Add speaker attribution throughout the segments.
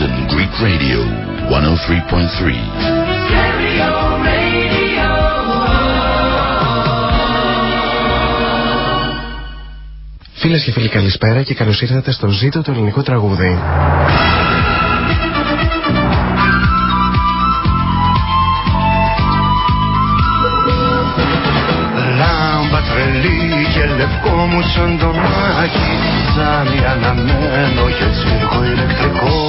Speaker 1: London Greek Radio 103.3.
Speaker 2: Φίλες και φίλοι, καλησπέρα και καλώς ήρθατε στο Ζήτο του ελληνικού τραγούδι.
Speaker 3: Λάμπα τρελή και λευκό μου σαν το μάκι Τζάμι αναμένο και τσίρκο ηλεκτρικό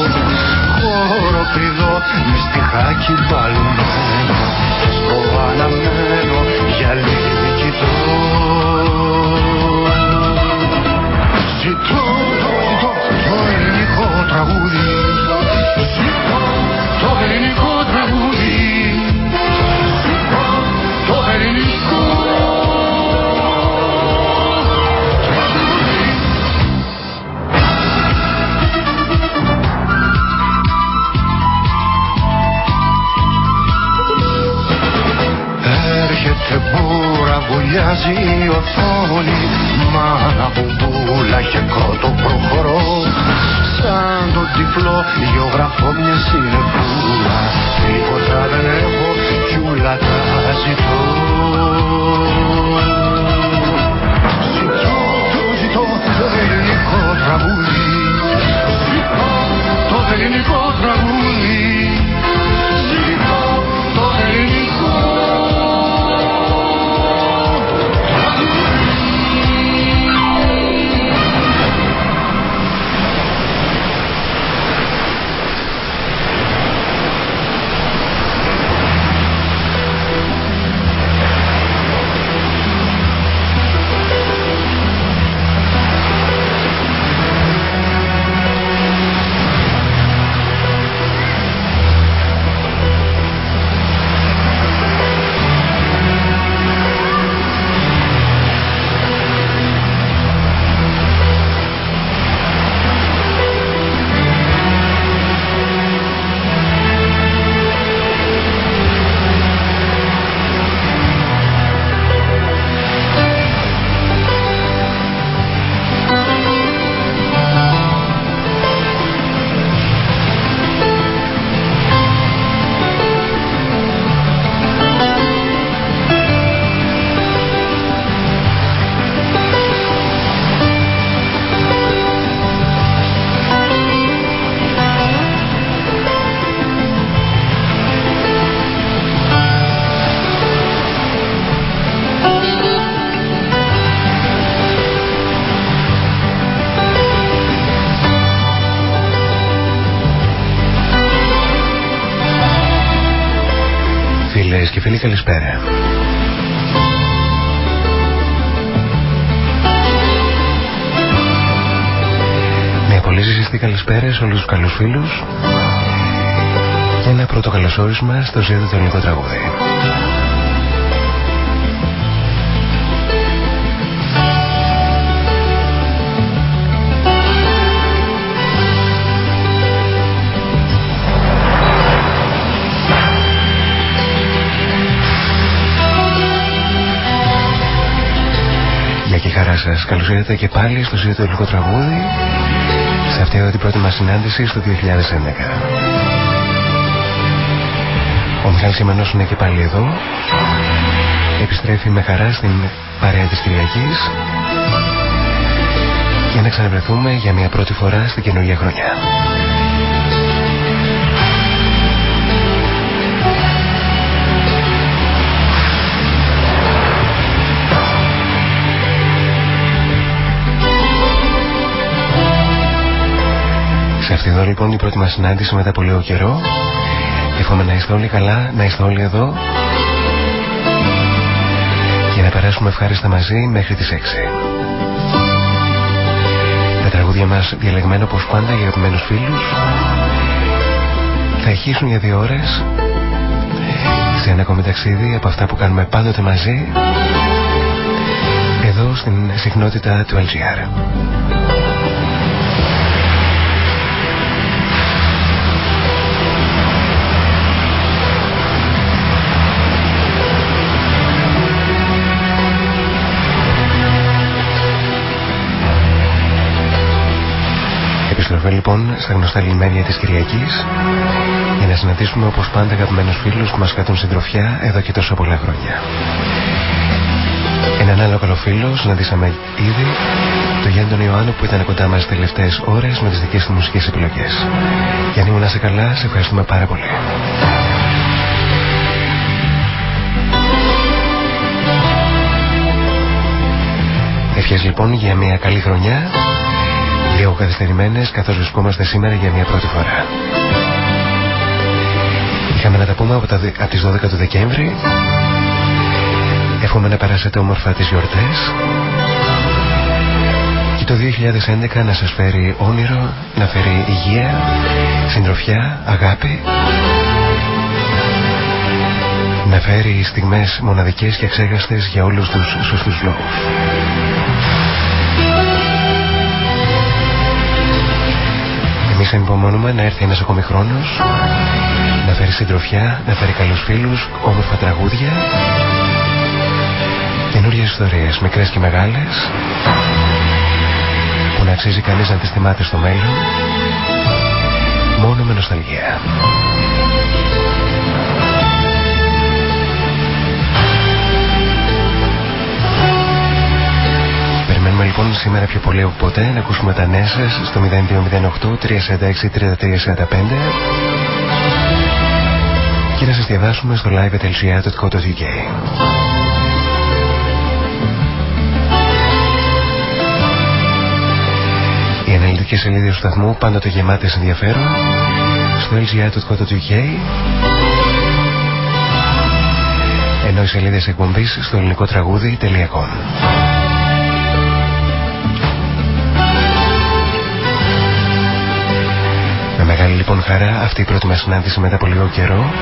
Speaker 3: Χώρο πηδό με στιχάκι μπαλμένο Στο αναμένο για λίγη κοιτώ Ζητώ, ζητώ το ελληνικό τραγούδι μπούρα, βουλιάζει η οθόνη Μάνα μπουμπούλα και κότο προχωρώ. Σαν το τυφλό γεωγραφώ μια συνεπούλα Τίποτα δεν έχω κι ούλα τα ζητώ. Ζητώ, ζητώ το ελληνικό τραγούδι. Ζητώ το ελληνικό τραγούδι
Speaker 2: πολύ ζεστή καλησπέρα σε όλους τους καλούς φίλους και ένα πρώτο καλωσόρισμα στο ζήτο του ελληνικό τραγούδι. Γεια και χαρά σας. Καλώς ήρθατε και πάλι στο ζήτο του ελληνικό τραγούδι σε αυτή εδώ την πρώτη μας συνάντηση στο 2011. Ο Μιχάλης Ιμανός είναι και πάλι εδώ. Επιστρέφει με χαρά στην παρέα της Κυριακής για να ξαναβρεθούμε για μια πρώτη φορά στην καινούργια χρονιά. Αυτή εδώ λοιπόν η πρώτη μας συνάντηση μετά από λίγο καιρό. Εύχομαι να είστε όλοι καλά, να είστε όλοι εδώ. Και να περάσουμε ευχάριστα μαζί μέχρι τις 6 Τα τραγούδια μας διαλεγμένα όπως πάντα για αγαπημένους φίλους Θα ηχήσουν για δύο ώρες. Σε ένα ακόμη ταξίδι από αυτά που κάνουμε πάντοτε μαζί Εδώ στην συχνότητα του LGR Επιστροφή λοιπόν λοιπόν στα γνωστά λιμένια της Κυριακής για να συναντήσουμε όπως πάντα αγαπημένους φίλους που μας κρατούν συντροφιά εδώ και τόσο πολλά χρόνια. Έναν άλλο καλό φίλο συναντήσαμε ήδη το Γιάννη τον Ιωάννου που ήταν κοντά μας τις τελευταίες ώρες με τις δικές του μουσικές επιλογές. Γιάννη μου να σε καλά, σε ευχαριστούμε πάρα πολύ. Ευχές λοιπόν για μια καλή χρονιά Λίγο καθυστερημένες καθώς βρισκόμαστε σήμερα για μια πρώτη φορά. Είχαμε να τα πούμε από, τα, από τις 12 του Δεκέμβρη. Εύχομαι να περάσετε όμορφα τις γιορτές. Και το 2011 να σας φέρει όνειρο, να φέρει υγεία, συντροφιά, αγάπη. Να φέρει στιγμές μοναδικές και εξέγαστες για όλους τους σωστούς λόγους. Εμείς εμπομονούμε να έρθει ένας ακόμη χρόνος να φέρει συντροφιά, να φέρει καλούς φίλους, όμορφα τραγούδια καινούριες ιστορίες, μικρές και μεγάλες που να αξίζει κανείς να τις θυμάται στο μέλλον μόνο με νοσταλγία. Λοιπόν σήμερα πιο πολύ από ποτέ να ακούσουμε τα νέα σας στο 0208 346 3345 και να σας διαβάσουμε στο live.lgr.co.uk. Οι αναλυτικές σελίδες του σταθμού πάντοτε γεμάτες ενδιαφέρον στο lgr.co.uk ενώ οι σελίδες εκπομπής στο ελληνικό τραγούδι.com μεγάλη λοιπόν χαρά αυτή η πρώτη μας συνάντηση μετά από λίγο καιρό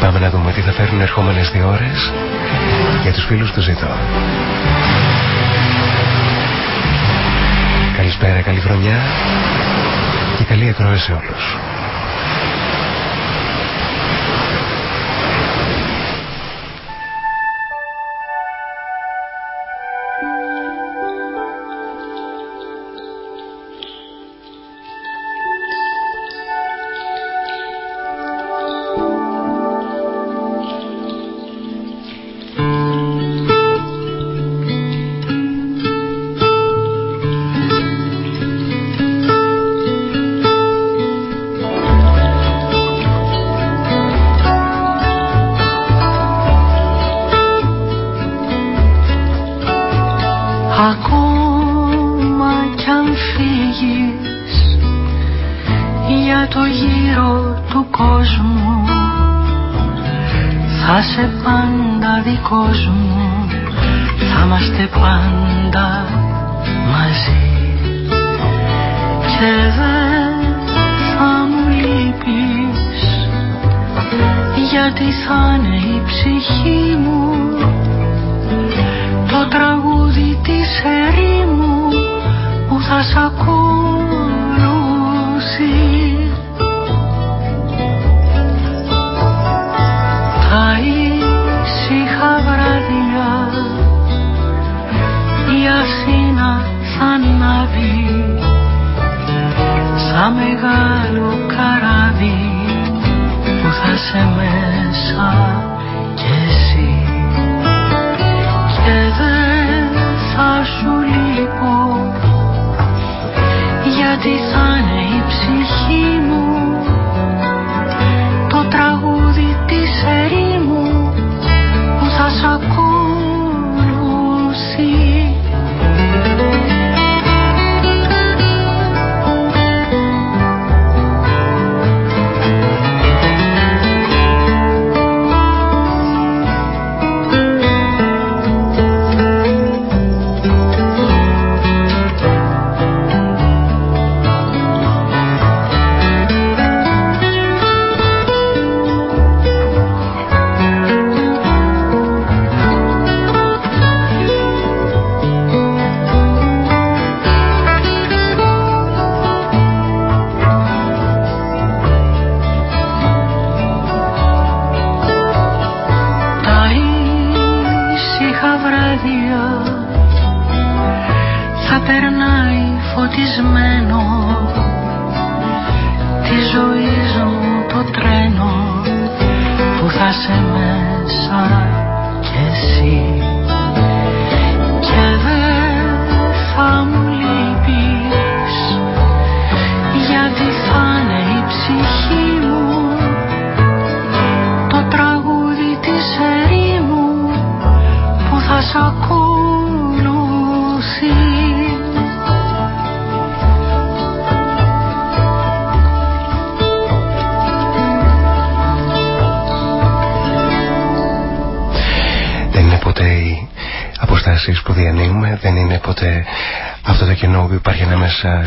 Speaker 2: πάμε να δούμε τι θα φέρουν ερχόμενες δύο ώρες για τους φίλους τους Ζήτω. Καλησπέρα, καλή χρονιά και καλή ακρόαση σε όλους.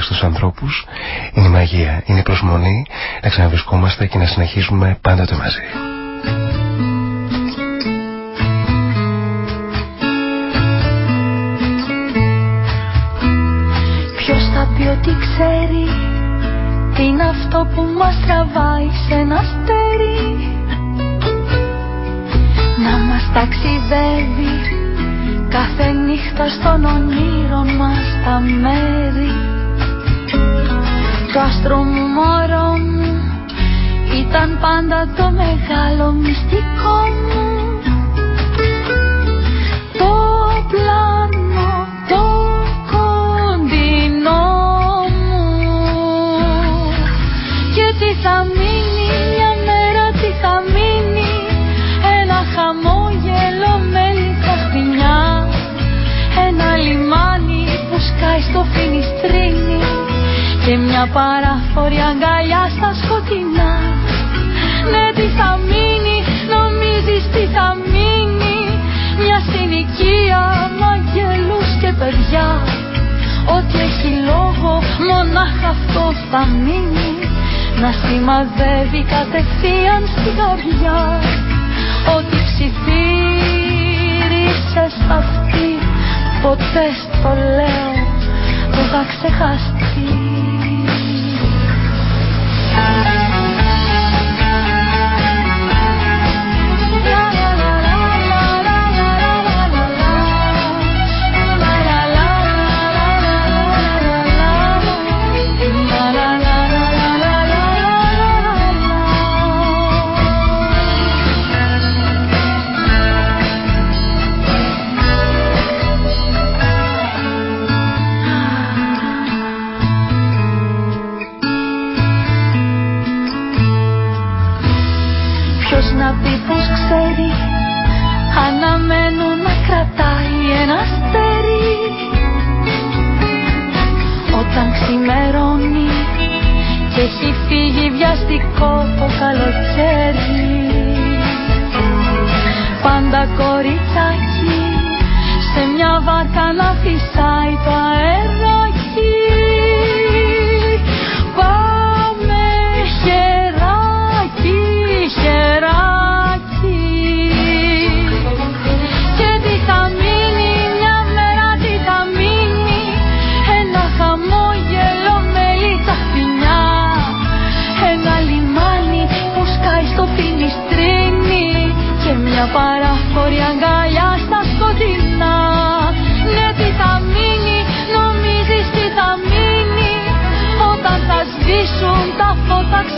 Speaker 2: Στους ανθρώπους. Είναι η μαγεία, είναι η προσμονή να ξαναβρισκόμαστε και να συνεχίσουμε πάντοτε μαζί.
Speaker 4: Ποιος θα πει ότι ξέρει τι είναι αυτό που μας τραβάει σε ένα αστέρι; Να μας ταξιδεύει κάθε νύχτα στον όνειρο μας τα μέρη το άστρο μου μωρό μου ήταν πάντα το μεγάλο μυστικό μου μια παράφορη αγκαλιά στα σκοτεινά. Ναι τι θα μείνει, νομίζεις τι θα μείνει. Μια συνοικία με αγγέλους και παιδιά. Ό,τι έχει λόγο μονάχα αυτό θα μείνει. Να σημαδεύει κατευθείαν στην καρδιά. Ό,τι ψιθύρισες αυτή Ποτέ στο λέω που θα ξεχαστεί eyes. περαστικό το καλοκαίρι. Πάντα κοριτσάκι σε μια βάρκα να φυσάει το αέρα.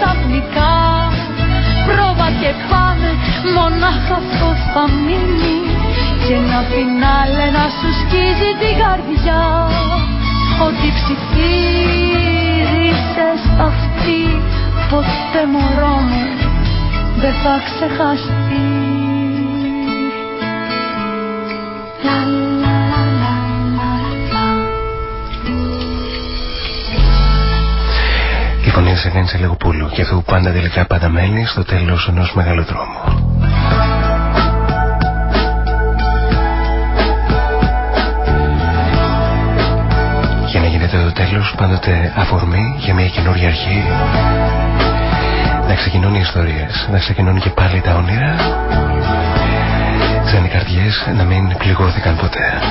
Speaker 4: ξαφνικά Πρόβα και πάμε μονάχα αυτός θα μείνει. Και να φινάλε να σου σκίζει την καρδιά. Ότι ψιθύρισες αυτή ποτέ μωρό μου δεν θα ξεχαστεί.
Speaker 2: Στο τέλος ενός μεγάλου δρόμου. Για να γίνεται το τέλος πάντοτε αφορμή για μια καινούργια αρχή να ξεκινούν οι ιστορίες, να ξεκινούν και πάλι τα όνειρα σαν οι καρδιές να μην πληγώθηκαν ποτέ.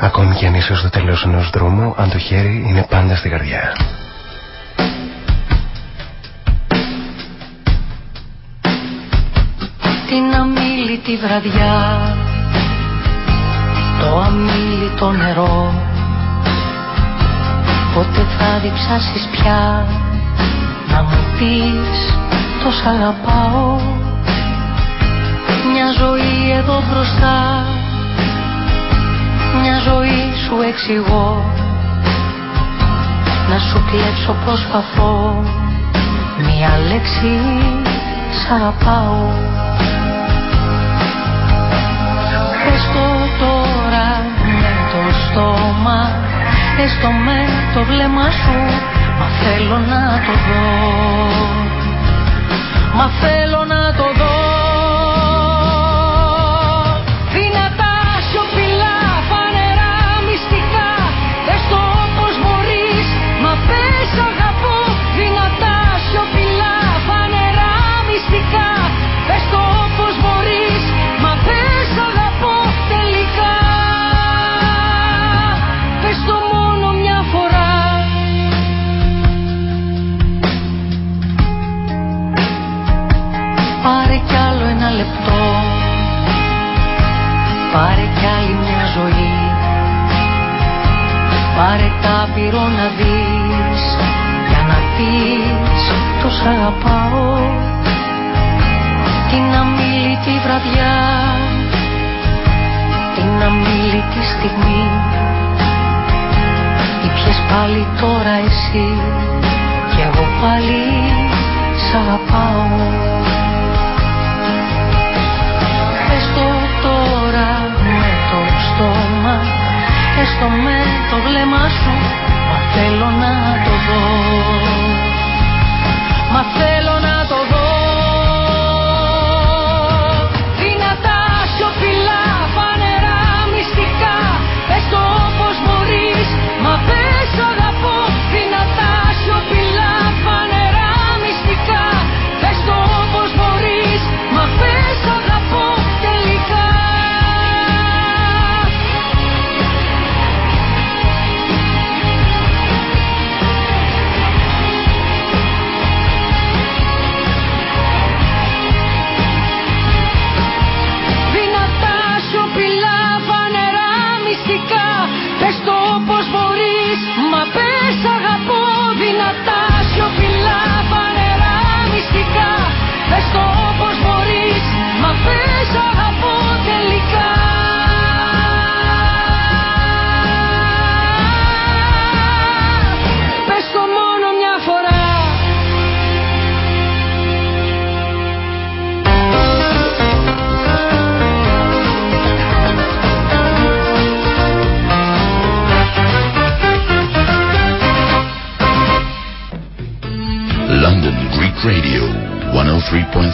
Speaker 2: Ακόμη και αν είσαι στο τέλος ενός δρόμου, αν το χέρι είναι πάντα στη καρδιά.
Speaker 4: Την αμήλυτη βραδιά Το αμήλυτο νερό Πότε θα διψάσεις πια Να μου πεις τος σ' αγαπάω Μια ζωή εδώ μπροστά μια ζωή σου εξηγώ. Να σου κλέψω προσπαθώ Μια λέξη σ' αγαπάω. Πες το τώρα με το στόμα. Έστω με το βλέμμα σου. Μα θέλω να το δω. Μα θέλω να το δω αγαπάω. Την αμήλυτη βραδιά την αμήλυτη στιγμή. Ήπιες πάλι τώρα εσύ και εγώ πάλι σ' αγαπάω. Πες το τώρα με το στόμα Έστω με το βλέμμα σου Μα θέλω να το δω Μα θέλω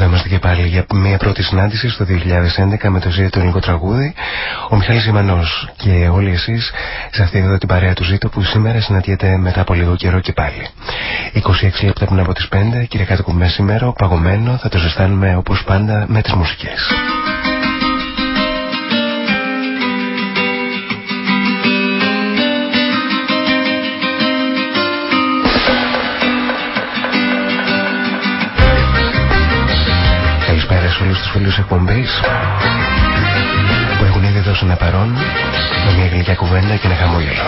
Speaker 2: Εδώ είμαστε και πάλι για μια πρώτη συνάντηση στο 2011 με το Ζήτο ελληνικό τραγούδι. Ο Μιχάλης Ιμανός και όλοι εσείς σε αυτή εδώ την παρέα του Ζήτο που σήμερα συναντιέται μετά από λίγο καιρό και πάλι. 26 λεπτά πριν από τις 5, κύριε κάτω μεσημέρο, παγωμένο, θα το ζεστάνουμε όπως πάντα με τις μουσικές. Όλους τους φίλους εκπομπής που έχουν ήδη δώσει ένα παρόν με μια γλυκιά κουβέντα και ένα χαμόγελο.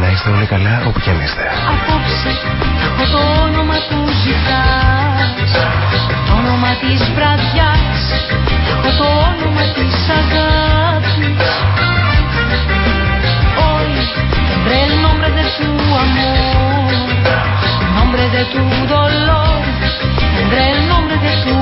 Speaker 2: Να είστε όλοι καλά όπου και αν είστε.
Speaker 4: Απόψε έχω το όνομα του ζητάς Το όνομα της βραδιάς Έχω το όνομα της αγάπης Hoy tendré el nombre de tu amor Nombre de tu dolor Tendré el nombre de tu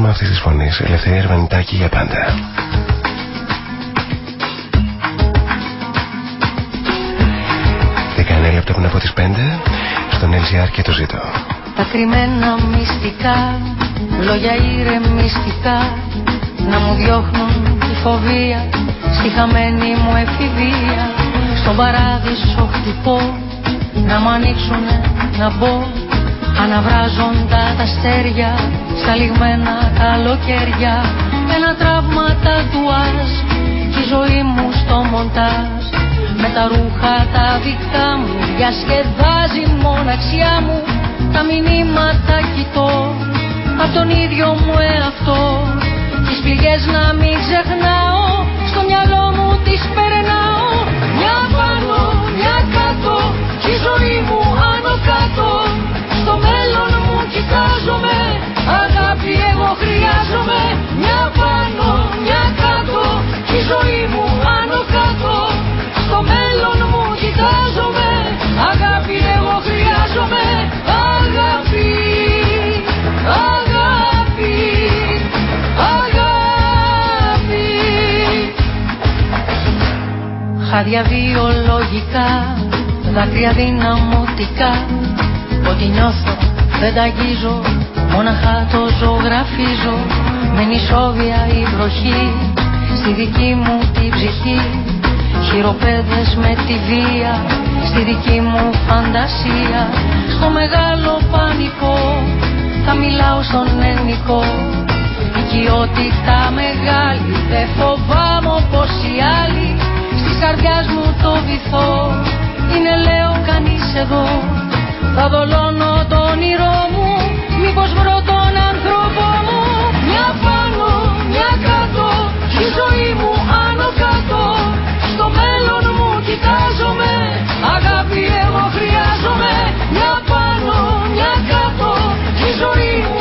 Speaker 5: στο
Speaker 2: άκουσμα αυτής της φωνής Ελευθερία Ερβανιτάκη για πάντα. Δεκανέα λεπτά πριν από τις 5 στον LCR και το ζήτω
Speaker 4: Τα κρυμμένα μυστικά, λόγια ηρεμιστικά Να μου διώχνουν τη φοβία στη χαμένη μου εφηβεία. Στον παράδεισο χτυπώ, να μ' ανοίξουνε να μπω Αναβράζοντα τα αστέρια στα λιγμένα καλοκαίρια Ένα τραύμα τατουάζ και η ζωή μου στο μοντάζ. Με τα ρούχα τα δικά μου διασκεδάζει η μοναξιά μου. Τα μηνύματα κοιτώ απ' τον ίδιο μου εαυτό. Τις πληγές να μην ξεχνάω στο μυαλό μου τις περνάω. Μια πάνω, μια κάτω και η ζωή μου άνω κάτω. Στο μέλλον μου κοιτάζομαι Αγάπη εγώ χρειάζομαι Μια πάνω, μια κάτω και η ζωή μου άνω κάτω. Στο μέλλον μου κοιτάζομαι Αγάπη εγώ χρειάζομαι. Αγάπη, αγάπη, αγάπη. Χάδια βιολογικά, δάκρυα δυναμωτικά. Ό,τι νιώθω δεν τα αγγίζω, Μόναχα το ζωγραφίζω με νησόβια η βροχή Στη δική μου τη ψυχή. Χειροπέδες με τη βία Στη δική μου φαντασία. Στο μεγάλο πανικό Θα μιλάω στον ελληνικό Οικειότητα μεγάλη Δεν φοβάμαι όπως οι άλλοι. Στις καρδιάς μου το βυθό Είναι λέω κανείς εδώ. Θα δολώνω τον όνειρό μου Μήπως τον άνθρωπο μου Μια πάνω, μια κάτω Η ζωή μου άνω κάτω. Στο μέλλον μου κοιτάζομαι Αγάπη εγώ χρειάζομαι. Μια πάνω, μια κάτω Η ζωή μου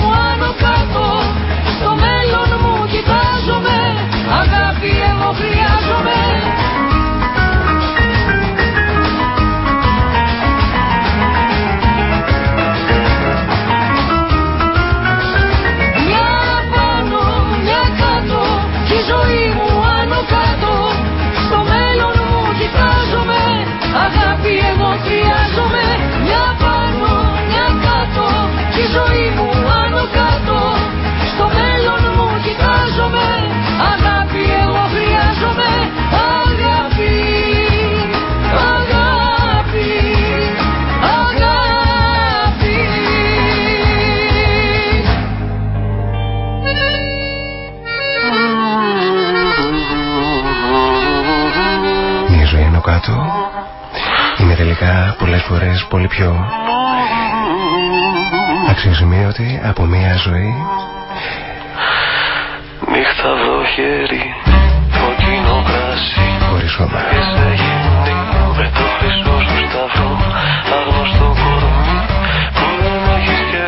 Speaker 2: πολλές φορές πολύ πιο αξιοσημείωτη από μια ζωή
Speaker 6: Νύχταυρο χέρι, κοκκινό κράσι
Speaker 2: Χωρίς χώμα.
Speaker 6: Με το χρυσό σου σταυρό, άγνωστο κορμί. Που δεν έχεις και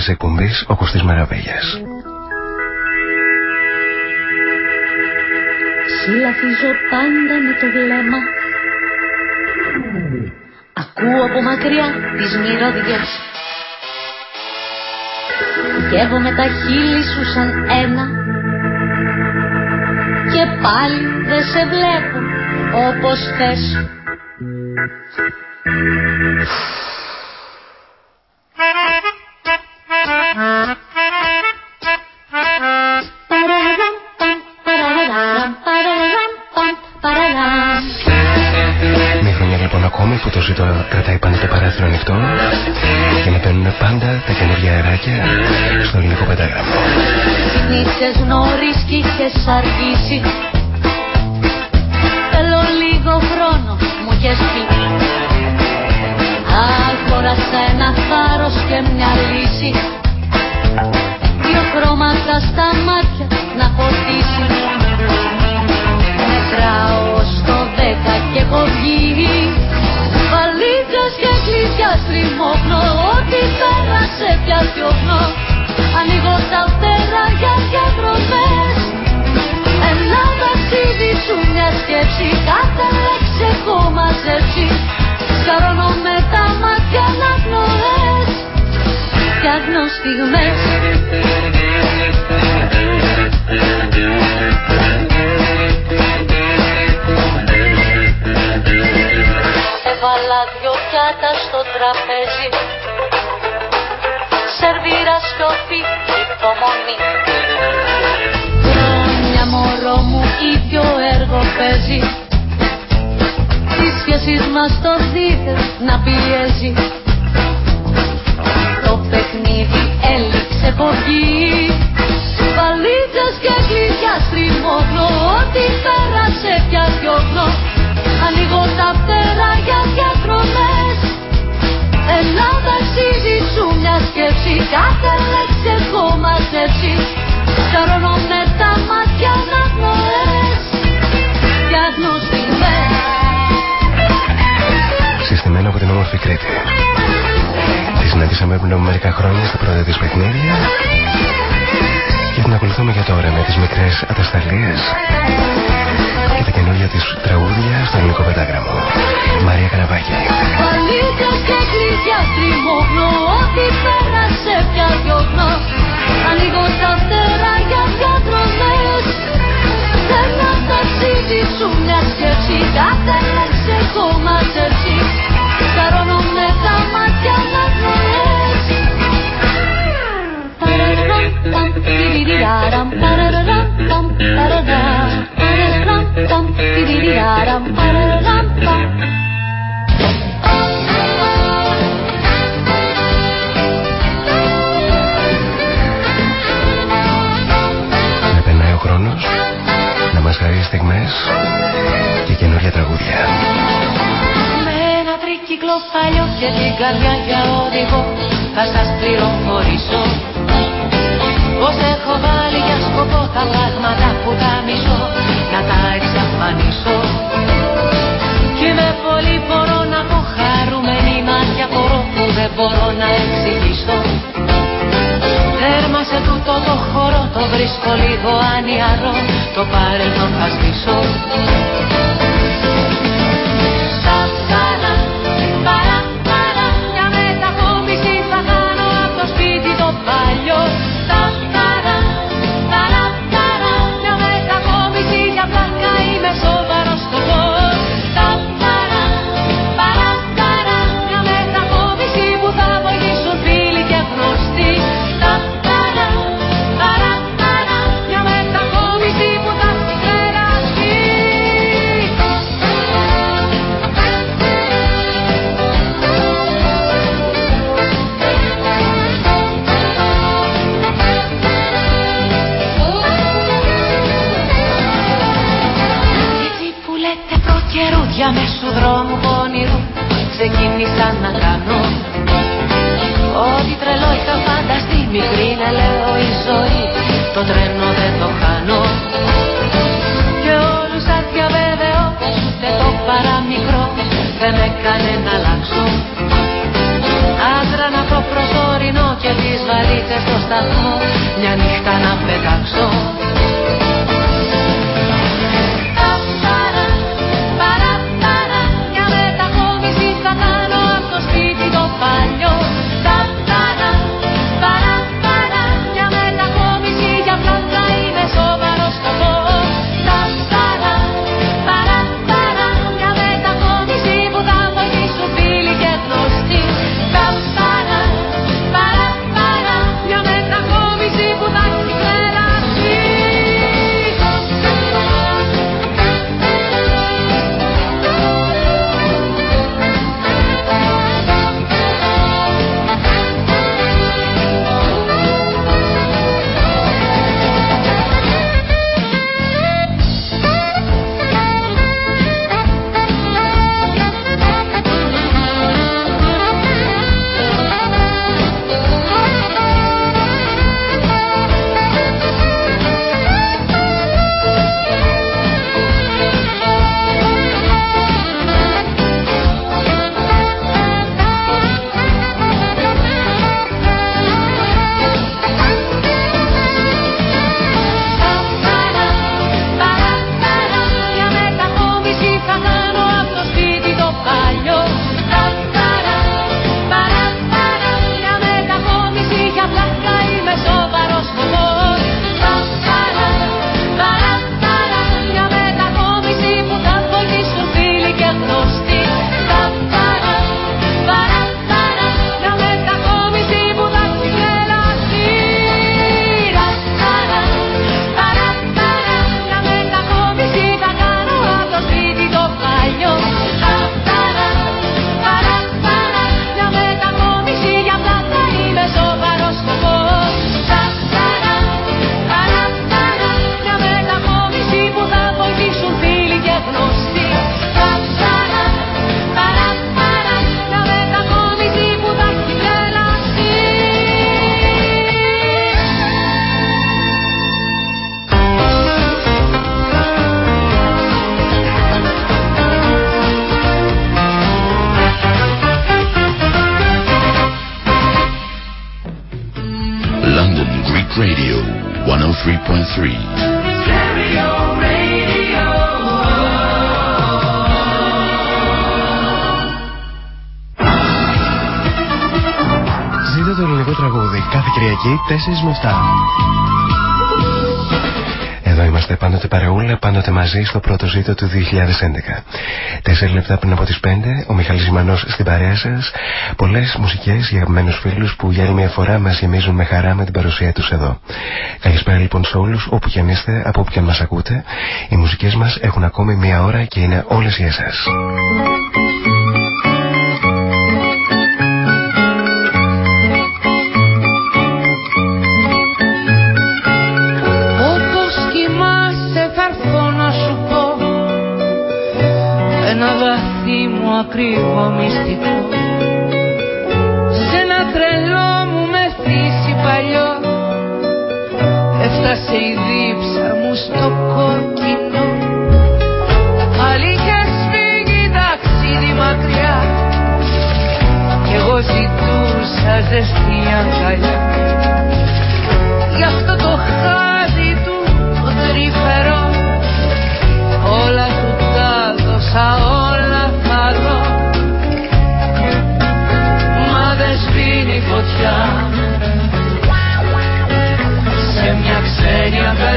Speaker 2: της εκπομπής ο Κωστής Μαραβέγιας.
Speaker 5: Συλλαφίζω πάντα με το βλέμμα. Ακούω από μακριά τις μυρωδιές. Γεύω με τα χείλη σου σαν ένα. Και πάλι δεν σε βλέπω όπως θες. νωρίς κι είχες αργήσει.
Speaker 2: χαρείς στιγμές και καινούργια τραγούδια.
Speaker 4: Με ένα τρίκυκλο παλιό και την καρδιά για οδηγό. Θα σας πληροφορήσω πως έχω βάλει για σκοπό τα πράγματα που τα μισώ. Να τα εξαφανίσω. Και με πολύ μπορώ να πω χαρούμενη μάτια μπορώ που δεν μπορώ να εξηγήσω. Τέρμα σε τούτο το χώρο το βρίσκω λίγο ανιαρό. Το παρελθόν θα στήσω δρόμου πονηρού ξεκίνησα να κάνω Ό,τι τρελό είχα φανταστεί. Μικρή να λέω η ζωή το τρένο δεν το χάνω. Και όλους σας διαβεβαιώ ούτε το παραμικρό δεν με έκανε να αλλάξω. Άντρα να βρω προσωρινό και τις βαλίτσες στο σταθμό μια νύχτα να πετάξω.
Speaker 2: με 7. Εδώ είμαστε πάντοτε παρεούλα, πάντοτε μαζί στο πρώτο ζήτο του 2011. Τέσσερις λεπτά πριν από τις 5, ο Μιχαλής στην παρέα σας πολλές μουσικές για αγαπημένους φίλους που για άλλη μια φορά μας γεμίζουν με χαρά με την παρουσία τους εδώ. Καλησπέρα λοιπόν σε όλους όπου και αν είστε, από όπου και αν μας ακούτε. Οι μουσικές μας έχουν ακόμη μια ώρα και είναι όλες για εσάς.
Speaker 4: κρύβο Σ' ένα τρελό μου με παλιό. Έφτασε η δίψα μου στο κόκκινο. Πάλι είχε σφίγγει ταξίδι μακριά. Κι εγώ ζητούσα ζεστή αγκαλιά. Γι' αυτό το χάδι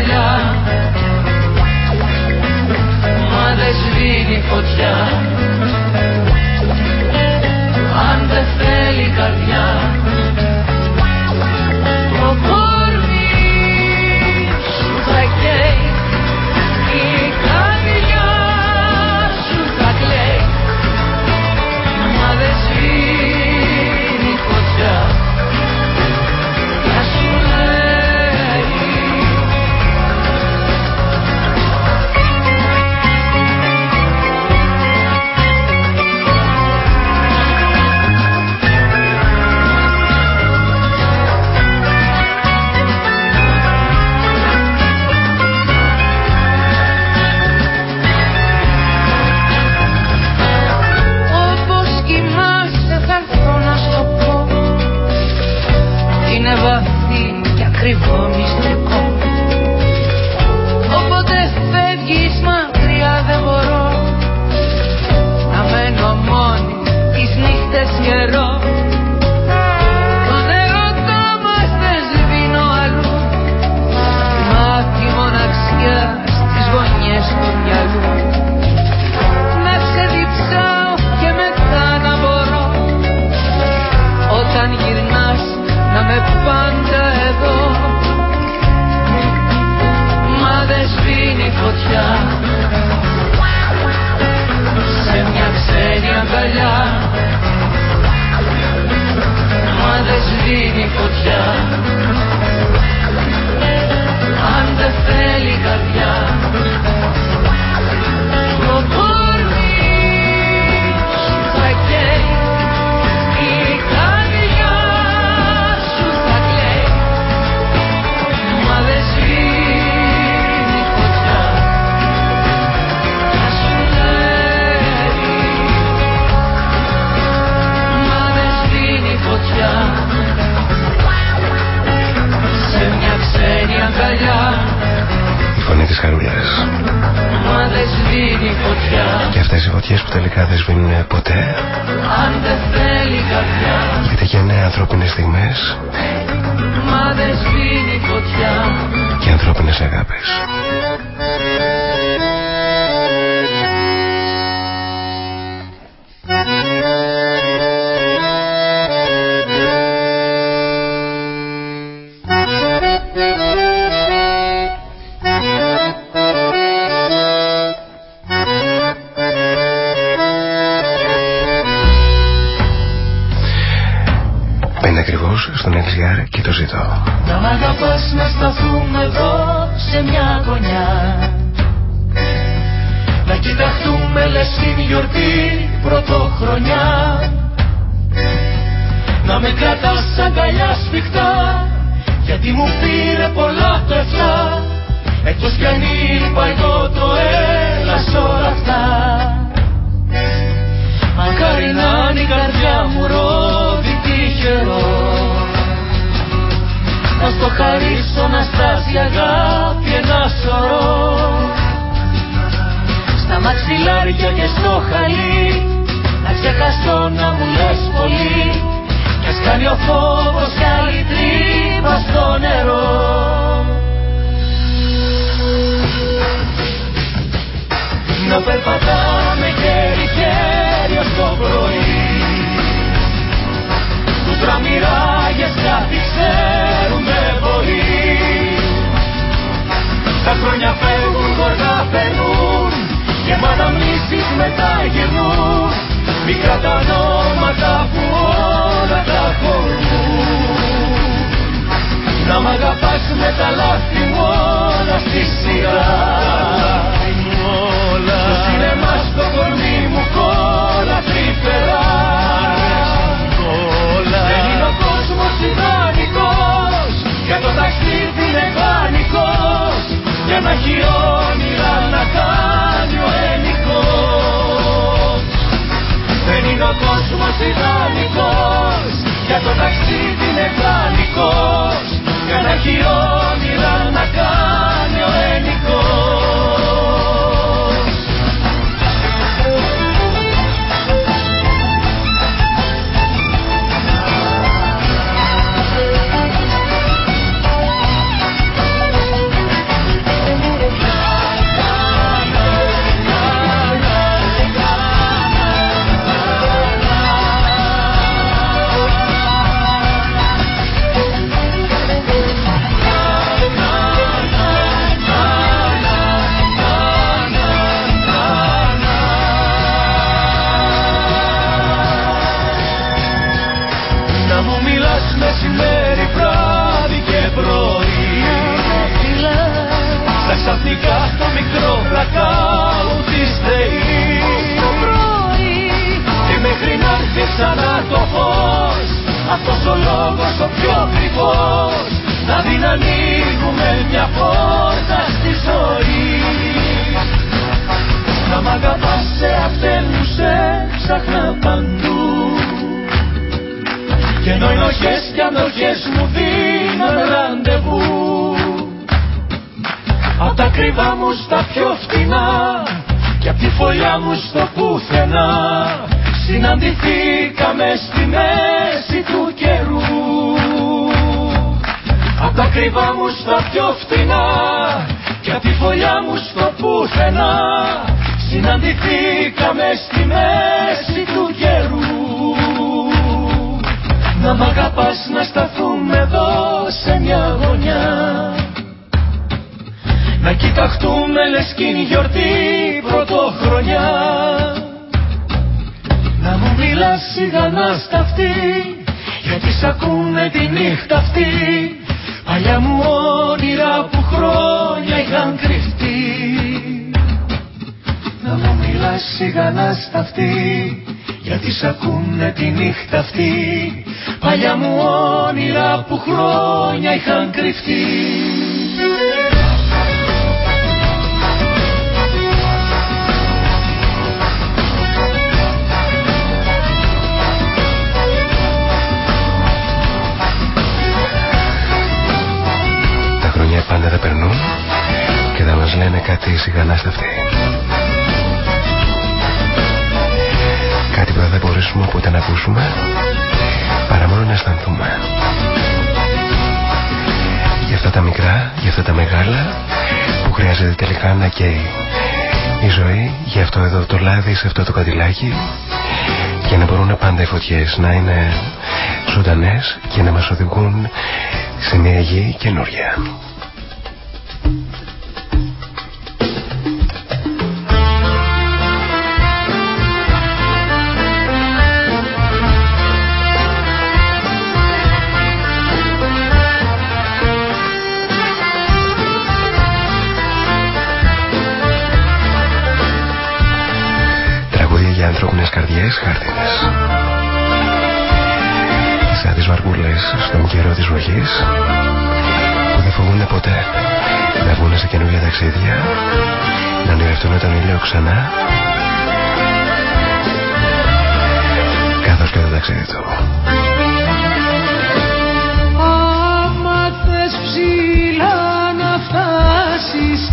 Speaker 4: αγκαλιά Μα δεν σβήνει φωτιά.
Speaker 1: Αναμνήσεις μετά γυρνούν Μικρά τα ονόματα που όλα τα χωρούν. Να μ' αγαπάς με τα λάθη μου όλα στη σειρά. Στο σινεμά στο κορμί μου κόλλα τρυφερά Δεν είναι ο κόσμος ιδανικός Για το ταξίδι είναι δανεικός Για να έχει είναι ο κόσμος ιδανικός. Για το ταξίδι είναι δανεικός Για να έχει όνειρα να κάνει Στα ξαφνικά στο μικρό πλακάου της ΔΕΗ Και μέχρι να έρθει ξανά το φως Αυτός ο λόγος ο πιο κρυφός Να δει να ανοίγουμε μια πόρτα στη ζωή. Να μ' αγαπάς σε αυτήν που σε ψάχνα παντού. Και ενώ οι νοχές και ανοχές μου δίνουν ραντεβού Απ' τα κρύβα μου στα πιο φτηνά Και απ' τη φωλιά μου στο πουθενά Συναντηθήκαμε στη μέση του καιρού. Απ' τα κρύβα μου στα πιο φτηνά Και απ' τη φωλιά μου στο πουθενά Συναντηθήκαμε στη μέση του καιρού. Να μ' αγαπάς να σταθούμε εδώ σε μια γωνιά Να κοιταχτούμε λες κι είναι η γιορτή πρωτοχρονιά. Να μου μιλάς σιγανά στα αυτή Γιατί σ' ακούνε τη νύχτα αυτή. Παλιά μου όνειρα που χρόνια είχαν κρυφτεί. Να μου μιλάς σιγανά στα αυτή γιατί σ' ακούνε τη νύχτα αυτή. Παλιά μου όνειρα που χρόνια είχαν κρυφτεί
Speaker 2: πάντα δεν περνούν και θα μας λένε κάτι σιγανά στα αυτή. Κάτι που δεν θα μπορέσουμε ποτέ να ακούσουμε παρά μόνο να αισθανθούμε. Για αυτά τα μικρά, για αυτά τα μεγάλα που χρειάζεται τελικά να καίει η ζωή, για αυτό εδώ το λάδι, σε αυτό το καντιλάκι και να μπορούν πάντα οι φωτιές να είναι ζωντανές και να μας οδηγούν σε μια γη καινούρια. γλυκές χάρτινες. Σαν τις στον καιρό της βροχής που δεν φοβούνται ποτέ να βγουν σε καινούργια ταξίδια να ονειρευτούν τον ήλιο ξανά καθώς και το ταξίδι του.
Speaker 4: Άμα θες ψηλά να φτάσεις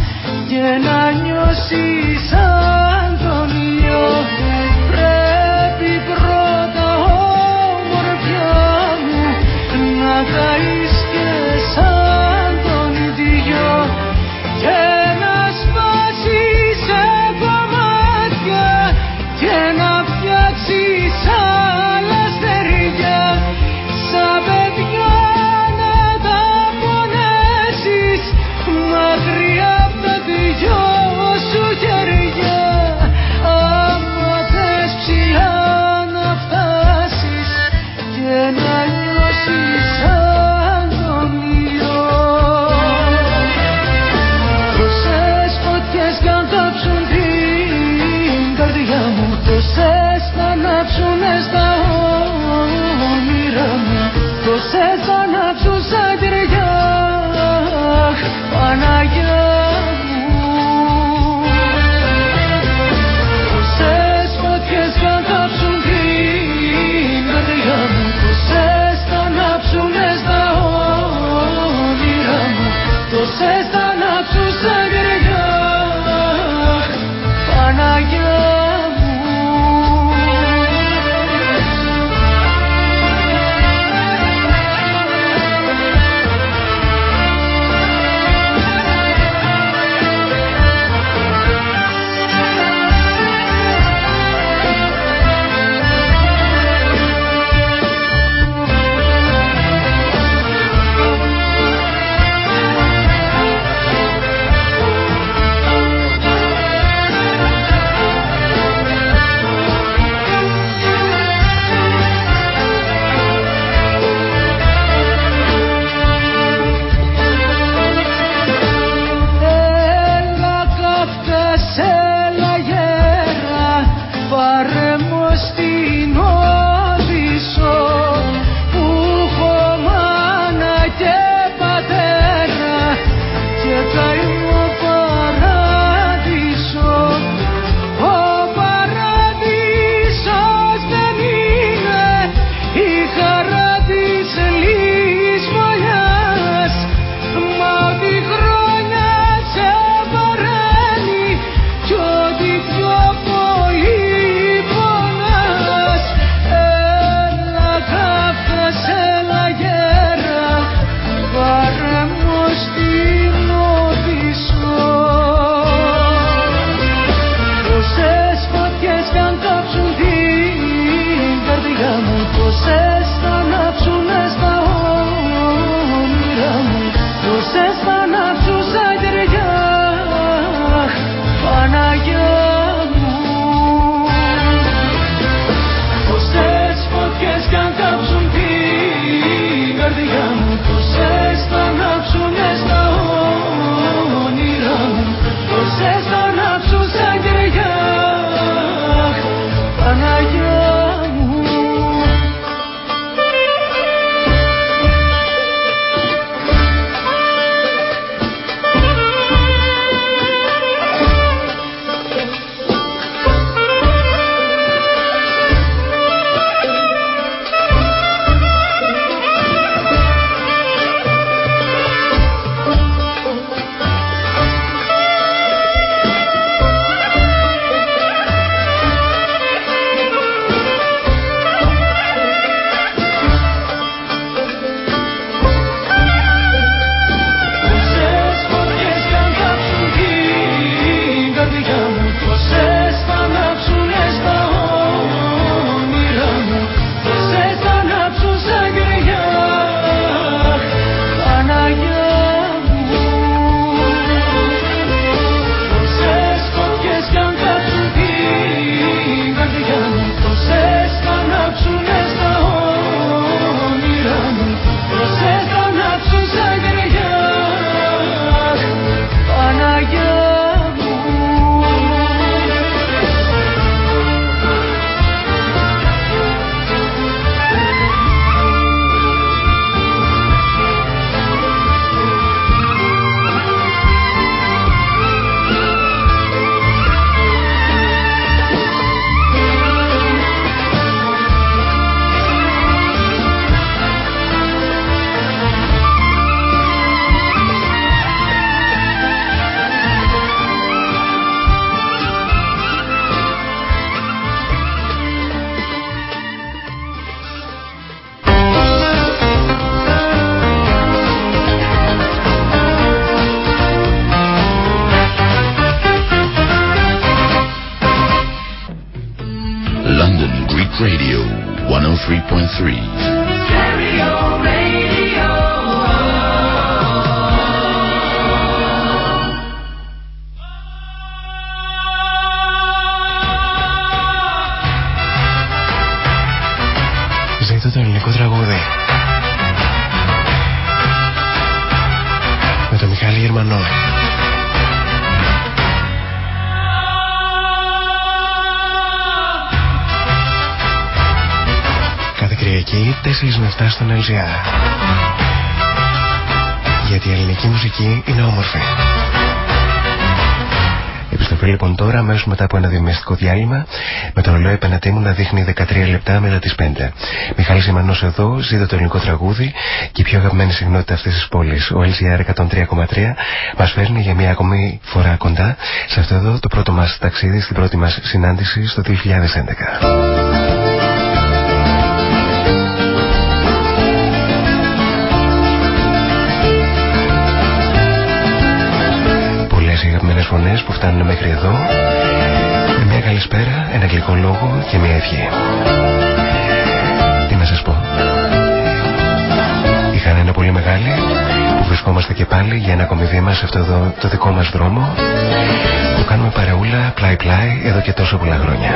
Speaker 4: και να νιώσεις 103.3.
Speaker 2: Γιατί η ελληνική μουσική είναι όμορφη. Επιστροφή λοιπόν τώρα, αμέσως μετά από ένα διαμεστικό διάλειμμα, με το ρολόι απέναντί μου να δείχνει 13 λεπτά μετά τις 5. Μιχάλης Ιμανός εδώ, ζήτω το ελληνικό τραγούδι και η πιο αγαπημένη συχνότητα αυτής της πόλης, ο LCR 103,3, μας φέρνει για μια ακόμη φορά κοντά σε αυτό εδώ το πρώτο μας ταξίδι, στην πρώτη μας συνάντηση στο 2011. Φωνές που φτάνουν μέχρι εδώ με μια καλησπέρα, ένα γλυκό λόγο και μια ευχή. Τι να σας πω. Η χαρά είναι πολύ μεγάλη που βρισκόμαστε και πάλι για ένα ακόμη βήμα σε αυτό εδώ το δικό μας δρόμο που κάνουμε παρεούλα πλάι-πλάι εδώ και τόσο πολλά χρόνια.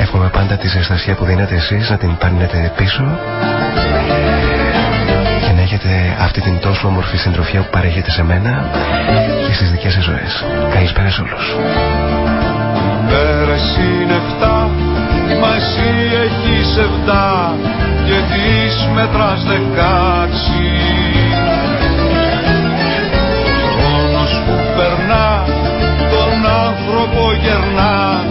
Speaker 2: Εύχομαι πάντα τη ζεστασιά που δίνετε εσείς να την πάρνετε πίσω έχετε αυτή την τόσο όμορφη συντροφιά που παρέχετε σε μένα και στις δικές σας ζωές. Καλησπέρα σε όλους.
Speaker 1: Μέρες είναι εφτά, μα εσύ έχεις εφτά και τις μετράς δεκάξι. Χρόνος που περνά, τον άνθρωπο γερνά,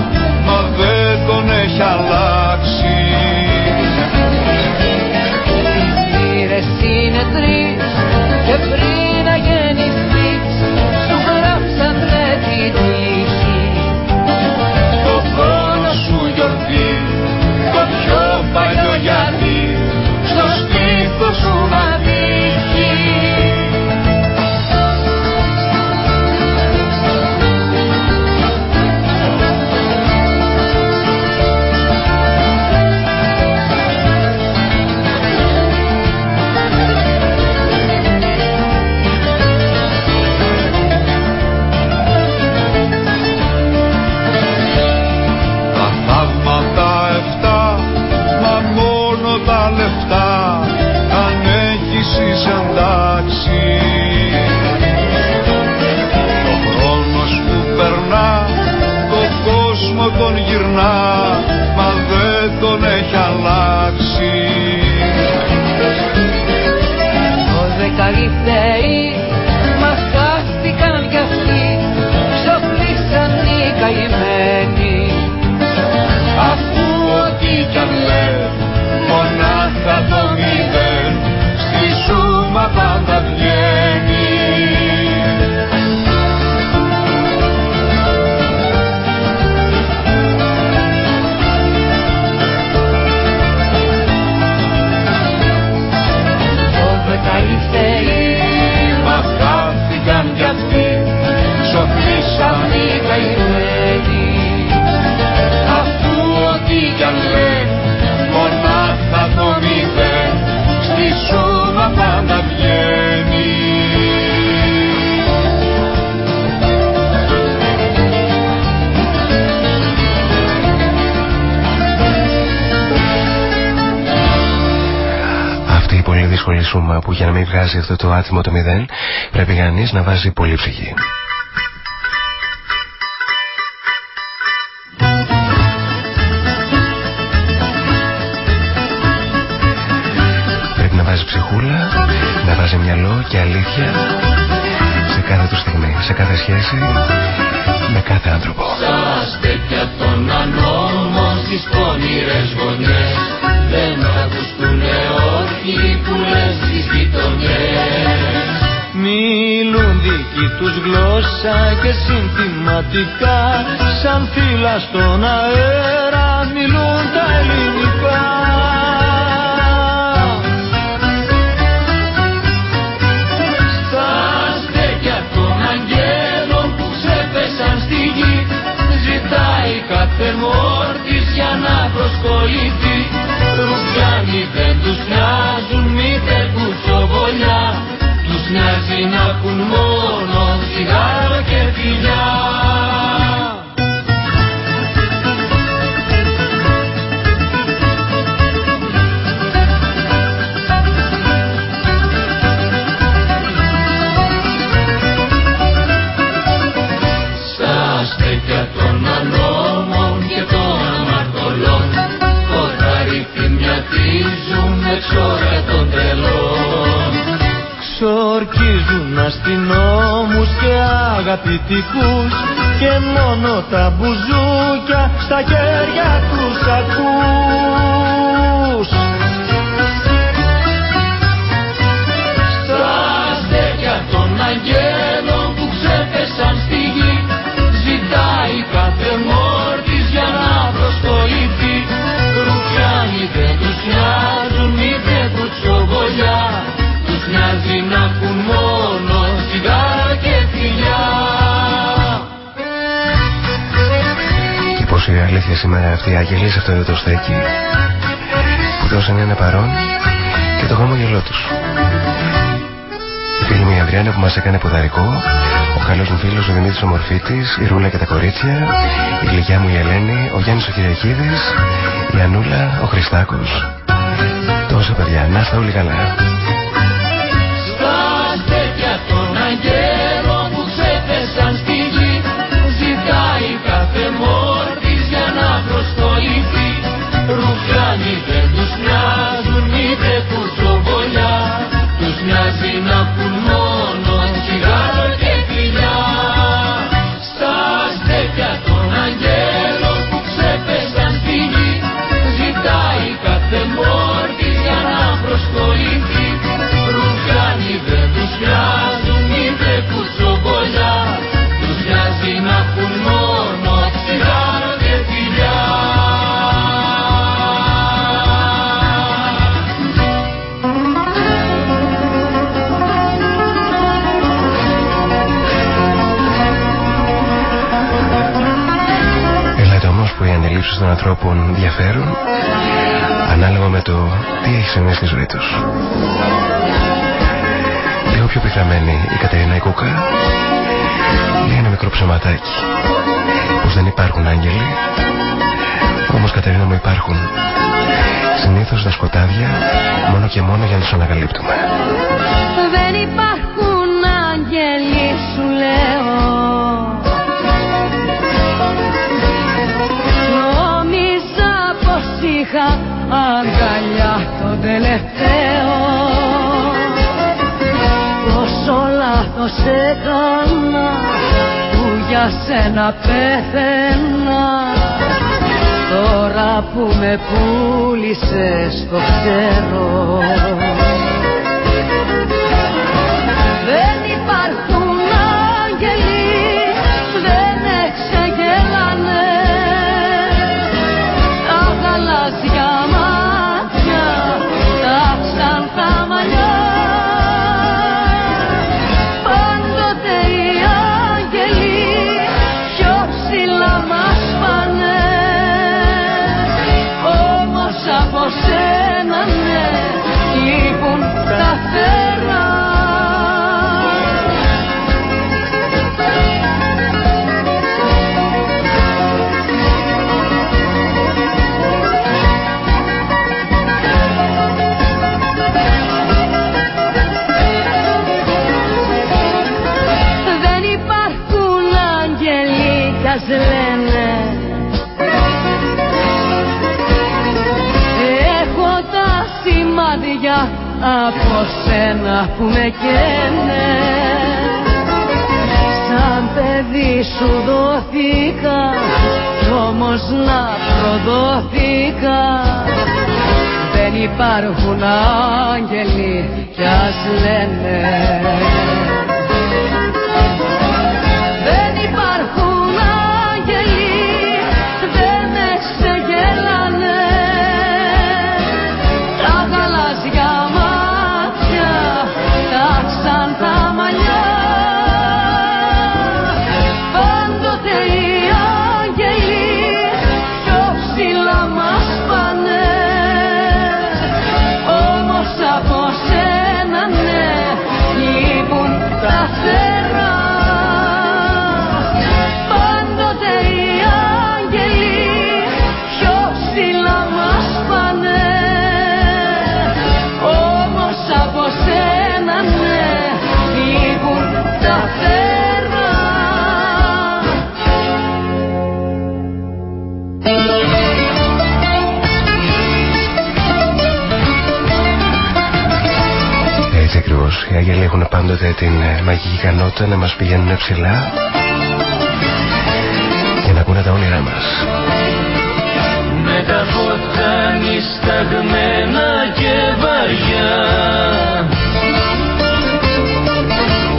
Speaker 7: και
Speaker 2: που για να μην βγάζει αυτό το άτιμο το μηδέν πρέπει κανείς να βάζει πολύ ψυχή. Πρέπει να βάζει ψυχούλα, να βάζει μυαλό και αλήθεια σε κάθε του στιγμή, σε κάθε σχέση με κάθε άνθρωπο.
Speaker 8: Στα σπίτια των ανώμων στις πονηρές γωνιές δεν ακουστούνε όρκοι που λες στις γειτονιές
Speaker 1: Μιλούν δική τους γλώσσα και συνθηματικά σαν φύλλα στον αέρα
Speaker 9: αγαπητικούς και μόνο τα μπουζούκια
Speaker 2: σήμερα αυτή η άγγελη σε αυτό εδώ το στέκει που δώσαν ένα παρόν και το χαμόγελό τους. Η φίλη μου η Ανδριάννα που μας έκανε ποδαρικό, ο καλός μου φίλος ο Δημήτρης ο Μορφίτης, η Ρούλα και τα κορίτσια, η γλυκιά μου η Ελένη, ο Γιάννης ο Κυριακίδης, η Ανούλα, ο Χριστάκος. Τόσα παιδιά, να είστε όλοι καλά.
Speaker 1: Στα αστέρια των αγγέλων
Speaker 2: ανθρώπων διαφέρουν ανάλογα με το τι έχεις συμβεί στη ζωή τους. Λίγο πιο πικραμένη η Κατερίνα η Κούκα λέει ένα μικρό ψεματάκι πως δεν υπάρχουν άγγελοι όμως Κατερίνα μου υπάρχουν συνήθως τα σκοτάδια μόνο και μόνο για να τους ανακαλύπτουμε.
Speaker 4: Δεν υπάρχουν είχα αγκαλιά τον τελευταίο. Πόσο λάθος έκανα που για σένα πέθαινα. Τώρα που με πούλησες το ξέρω άγγελοι κι ας λένε. Έχω τα σημάδια από σένα που με καίνε. Σαν παιδί σου δόθηκα κι όμως να προδόθηκα. Δεν υπάρχουν άγγελοι κι ας λένε
Speaker 2: έχουν πάντοτε την ε, μαγική ικανότητα να μας πηγαίνουν ψηλά και να ακούνε τα όνειρά μας.
Speaker 1: Με τα φώτα νησταγμένα και βαριά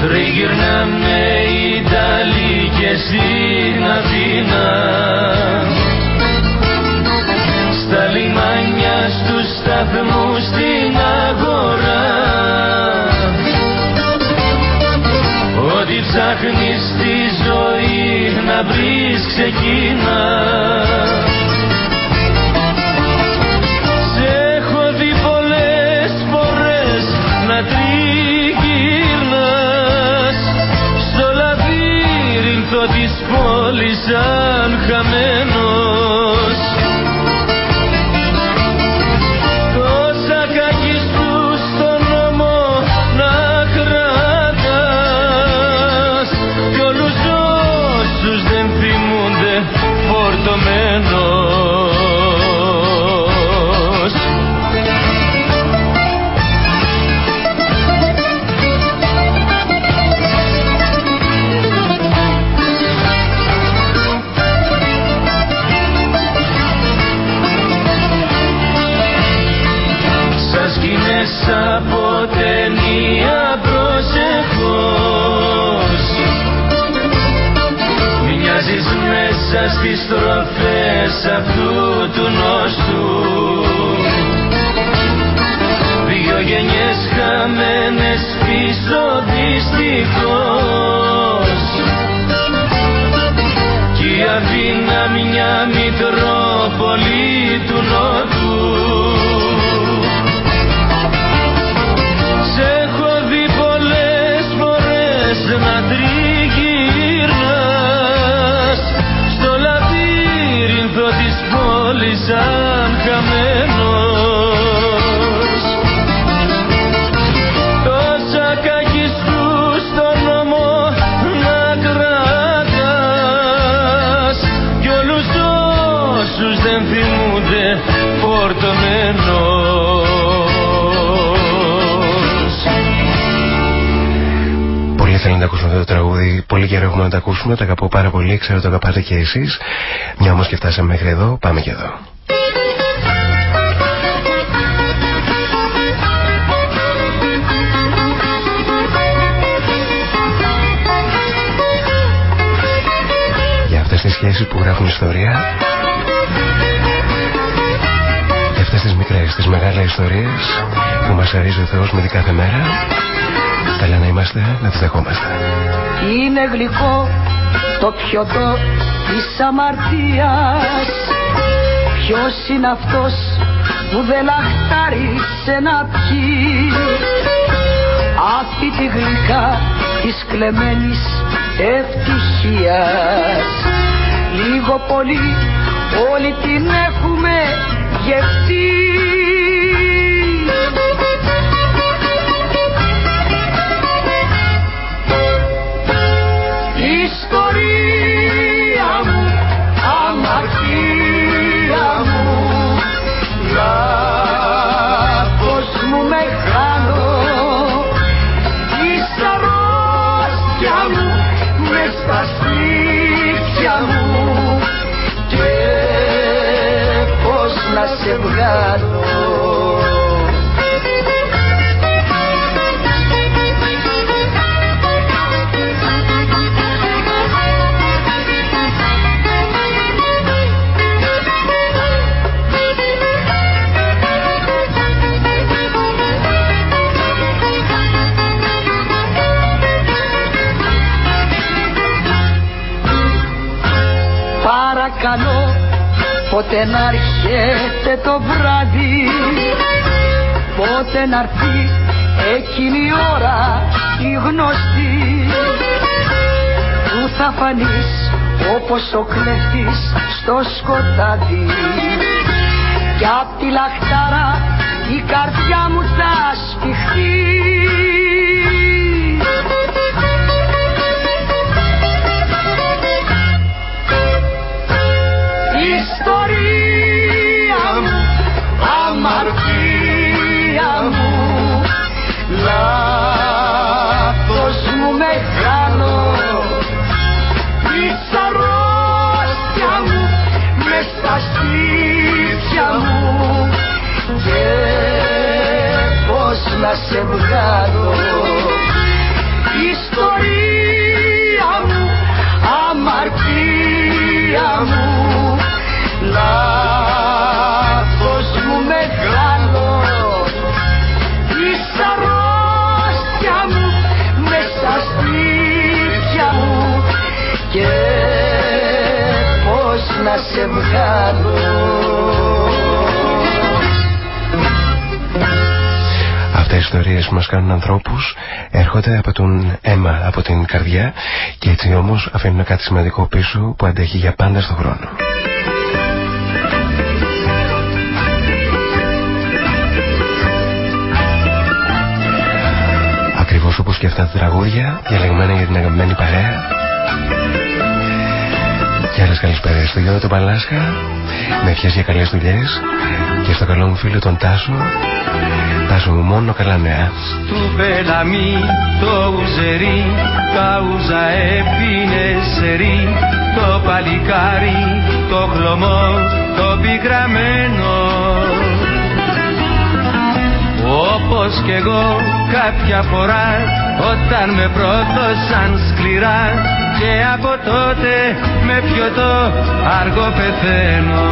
Speaker 1: Τριγυρνάμε Ιταλοί και στην Αθήνα Στα λιμάνια στους σταθμούς στην ψάχνεις στη ζωή να βρεις ξεκίνα. Σε έχω δει πολλές φορές να τριγυρνάς. Στο λαβύρινθο της πόλης σαν χαμένος μέσα στις στροφές αυτού του νόστου. Δυο γενιές χαμένες πίσω δυστυχώς. Κι η Αθήνα μια μητρόπολη του νότου
Speaker 2: έχουμε να τα ακούσουμε. Τα αγαπώ πάρα πολύ. Ξέρω το αγαπάτε και εσείς. Μια όμως και φτάσαμε μέχρι εδώ. Πάμε και εδώ. Για αυτές τις σχέσεις που γράφουν ιστορία Για αυτές τις μικρές, τις μεγάλες ιστορίες Που μας αρίζει ο Θεός με δει κάθε μέρα Καλά να είμαστε, να τις δεχόμαστε.
Speaker 10: Είναι γλυκό το πιωτό της αμαρτίας. Ποιος είναι αυτός που δεν λαχτάρισε να πιει Αυτή τη γλυκά της κλεμμένης ευτυχίας. Λίγο πολύ όλοι την έχουμε γευτεί σε βγάλω. Παρακαλώ πότε να έρχεται το βράδυ. Πότε να έρθει εκείνη η ώρα η γνωστή. Που θα φανείς όπως ο κλέφτης στο σκοτάδι. Κι απ' τη λαχτάρα η καρδιά μου θα σφιχτεί λάθος μου μεγάλο Της αρρώστια μου μες στα στήθια μου και πως να σε βγάλω. Ιστορία μου αμαρτία μου λάθος να σε βγάλω
Speaker 2: Αυτές οι ιστορίες που μας κάνουν ανθρώπους έρχονται από τον αίμα, από την καρδιά και έτσι όμως αφήνουν κάτι σημαντικό πίσω που αντέχει για πάντα στον χρόνο. Ακριβώς όπως και αυτά τα τραγούδια διαλεγμένα για την αγαπημένη παρέα και άλλες καλησπέρες στο Γιώργο τον Παλάσκα με ευχές για καλές δουλειές και στο καλό μου φίλο τον Τάσο. Τάσο μου μόνο καλά νέα.
Speaker 1: Στου πελαμί το ουζερί Καούζα έπινε σερί. Το παλικάρι το χλωμό Το πικραμένο. Όπως κι εγώ κάποια φορά όταν με πρόδωσαν σκληρά και από τότε με πιωτό αργό πεθαίνω.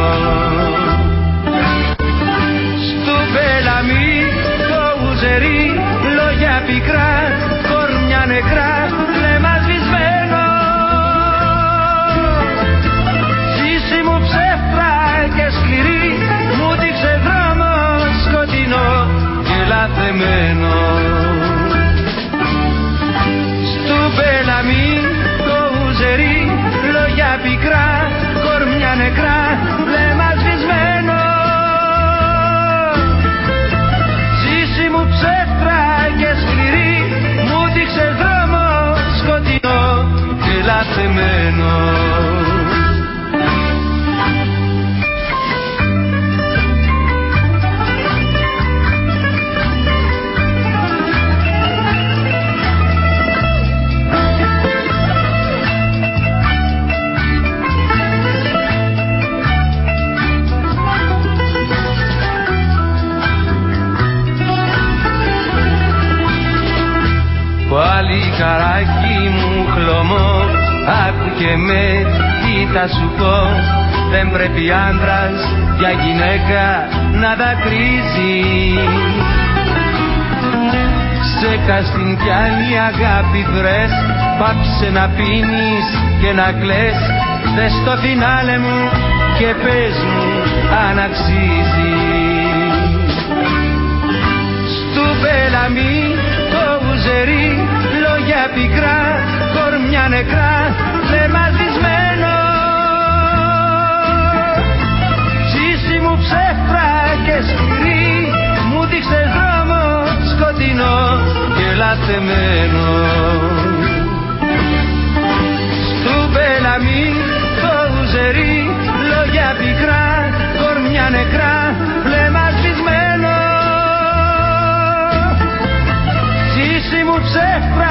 Speaker 1: Στου πελαμί το ουζερί λόγια πικρά κορμιά νεκρά βλέμμα σβησμένο. Ζήση μου ψεύτρα και σκληρή μου δείξε δρόμο σκοτεινό και λαθεμένο πικρά κορμιά νεκρά βλέμμα σβησμένο. Ζήση μου ψεύτρα και σκληρή μου δείξε δρόμο σκοτεινό και λαθεμένο Πάλι καράκι μου χλωμός Άκου και με τι θα σου πω. Δεν πρέπει άντρας για γυναίκα να δακρύζει. Ξέκα στην κι άλλη αγάπη βρες Πάψε να πίνεις και να κλαις. Δες το φινάλε μου και πες μου αν αξίζει. Στου πελαμί το ουζερί λόγια πικρά κορμιά νεκρά βλέμμα σβησμένο Ζήση μου ψεύτρα και σκληρή μου δείξες δρόμο σκοτεινό και λαθεμένο Στου πελαμί το ουζερί λόγια πικρά κορμιά νεκρά βλέμμα σβησμένο Ζήση μου ψεύτρα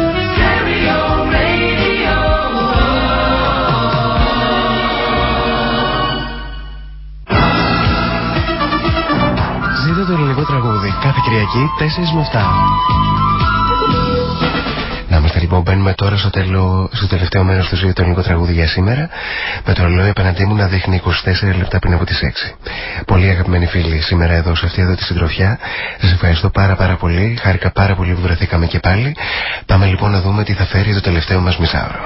Speaker 2: Κυριακή 4 με 7. Να είμαστε λοιπόν, μπαίνουμε τώρα στο, τέλο, στο τελευταίο μέρος του ζωή το ελληνικό τραγούδι για σήμερα. Με το ρολόι απέναντί μου να δείχνει 24 λεπτά πριν από τις 6. Πολύ αγαπημένοι φίλοι, σήμερα εδώ σε αυτή εδώ τη συντροφιά. Σας ευχαριστώ πάρα πάρα πολύ. Χάρηκα πάρα πολύ που βρεθήκαμε και πάλι. Πάμε λοιπόν να δούμε τι θα φέρει το τελευταίο μας μισάωρο.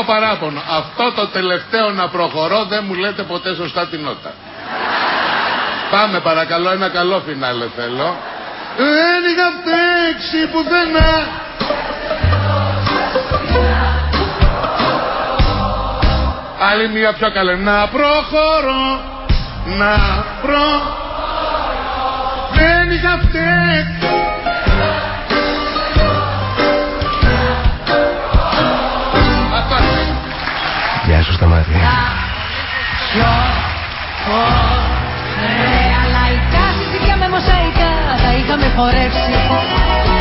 Speaker 11: Έχω παράπονο. Αυτό το τελευταίο να προχωρώ δεν μου λέτε ποτέ σωστά την νότα. Πάμε παρακαλώ ένα καλό φινάλε θέλω. Δεν είχα παίξει πουθενά. Άλλη μία πιο καλή. Να προχωρώ. Να προ... Δεν είχα παίξει.
Speaker 4: Τα είχαμε χορεύσει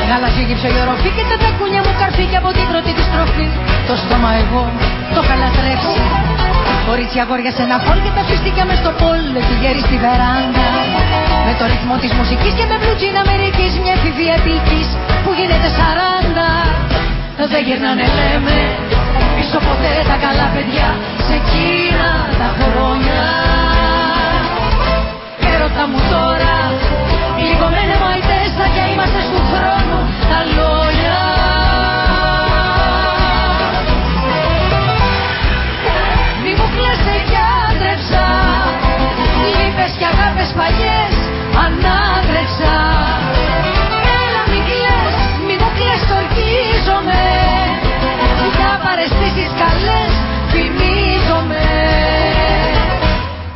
Speaker 4: Γάλαζε γύψο η οροφή και τα τακούνια μου καρφί από την πρώτη της στροφή. Το στόμα εγώ το είχα λατρέψει Κορίτσια αγόρια σε ένα χόλ και τα φιστίκια μες στο πόλ Εκεί γέρι στη βεράντα. Με το ρυθμό της μουσικής και με μπλουτζίν Αμερικής. Μια εφηβεία επίκης που γίνεται σαράντα. Δεν γυρνάνε λέμε πίσω ποτέ τα καλά παιδιά. Σε εκείνα τα χρόνια. Έρωτα μου τώρα λίγο με μαϊτές θα κι είμαστε του χρόνου τα λόγια. Μη μου κλαις σε γιατρέψα Λύπες και αγάπες παλιές ανάγρεψα Έλα μη κλαις, μη μου κλαις στορκίζομαι Για παρεστήσεις καλές φημίζομαι.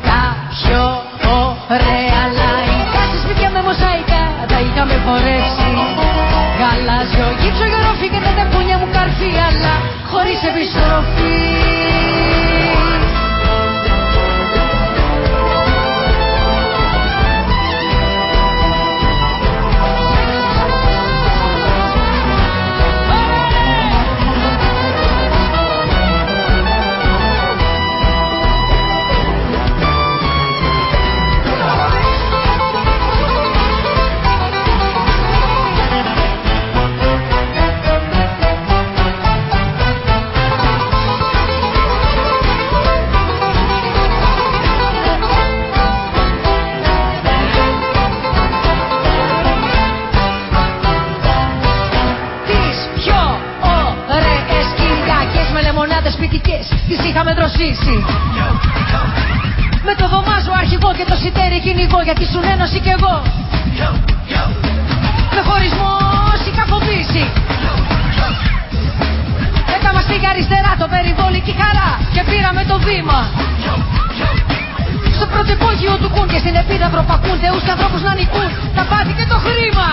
Speaker 4: Τα πιο τα είχαμε χορεύσει Γαλάζιο γύψο γερόφι και τα τακούνια μου καρφί αλλά χωρίς επιστροφή γιατί σου ένωση και εγώ. Με χωρισμός ή κακοποίηση Έκανα στη αριστερά το περιβολική χαρά Και πήραμε το βήμα. Στο πρωτεπόγειο του κούν και στην επίδαυρο πακούν Θεούς και ανθρώπους να νικούν Τα πάθη και το χρήμα.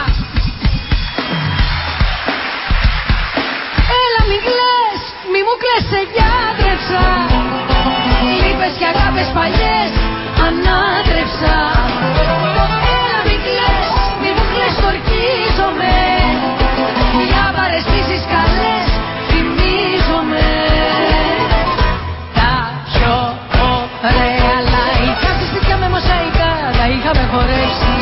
Speaker 4: Έλα μην κλαις, μη μου κλαις σε διάτρεψα. Λύπες και αγάπες παλιές ανάτρεψα. Έλα μην κλαις, μη μου κλαις, στορκίζομαι Για παρεστήσεις καλές θυμίζομαι. Τα πιο ωραία λαϊκά. Συστήκια με μοσαϊκά τα είχαμε χορέψει.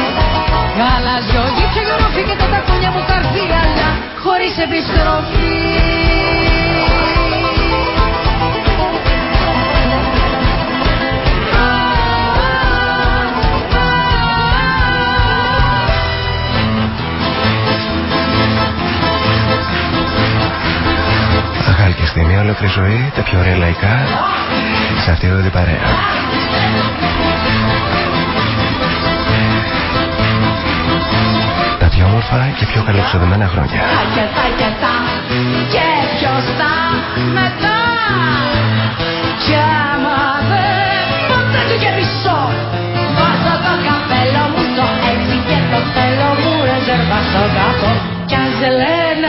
Speaker 4: Γαλαζιό, γύψε γεροφή και τα τακούνια μου καρδί Αλλά χωρίς επιστροφή
Speaker 2: Αχάλκιστη, μια ολόκληρη ζωή, τα πιο ωραία λαϊκά, σε αυτή εδώ την παρέα. Τα πιο όμορφα και πιο καλοξοδεμένα χρόνια.
Speaker 4: και τα και τα και ποιος τα μετά κι άμα δεν ποτέ του γεμίσω βάζω το καπέλο μου το έτσι και το θέλω μου ρεζερβά στο κάτω κι αν σε λένε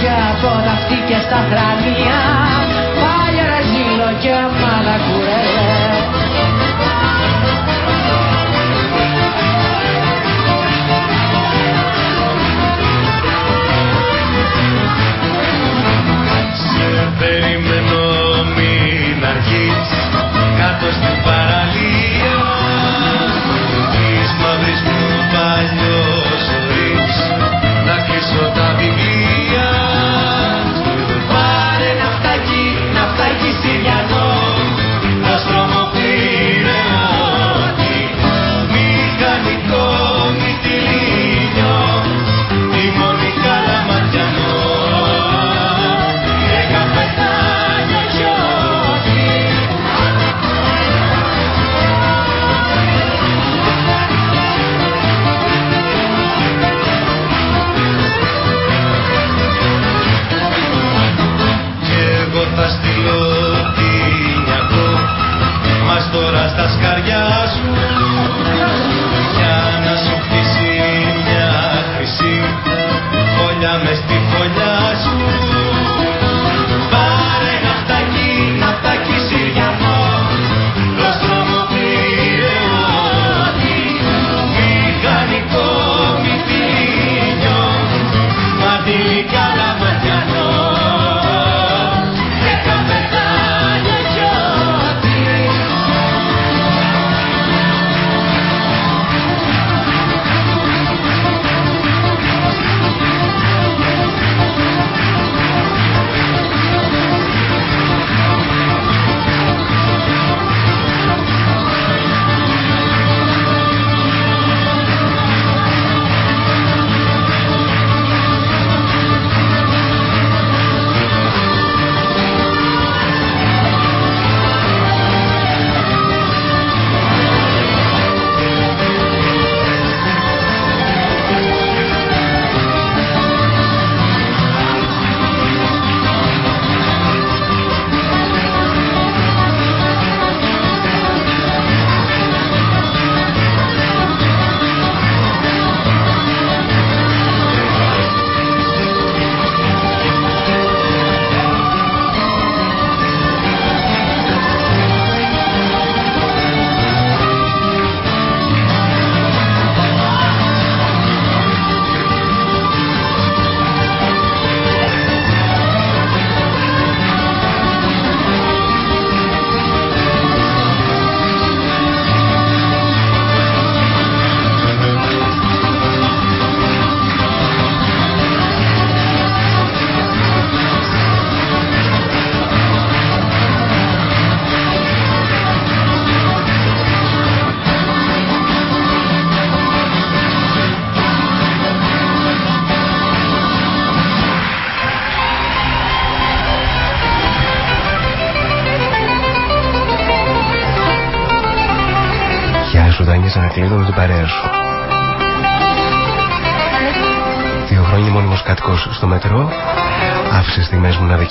Speaker 4: μια κλωτσιά από τα αυτή και στα θρανία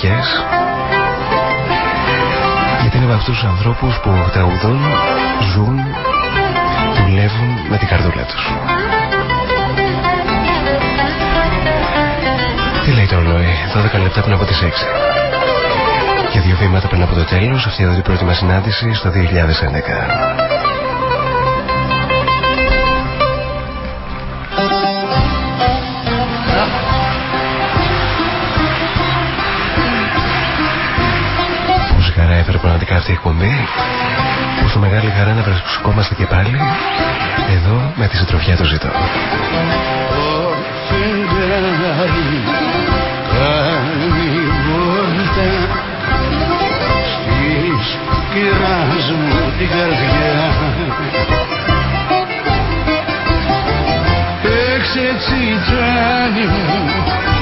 Speaker 2: στιγμές μοναδικές, γιατί είναι από αυτούς τους ανθρώπους που τραγουδούν, ζουν, δουλεύουν με την καρδούλα τους. Τι λέει το ρολόι, 12 λεπτά πριν από τις 6. Και δύο βήματα πριν από το τέλος, αυτή εδώ η πρώτη μας συνάντηση στο 2011. Εκπομπή Πόσο μεγάλη χαρά να βρισκόμαστε και πάλι Εδώ με τη συντροφιά του ζητώ
Speaker 12: κάνει βόλτα Στις κυράς μου την καρδιά Έξε τσιτσάνι μου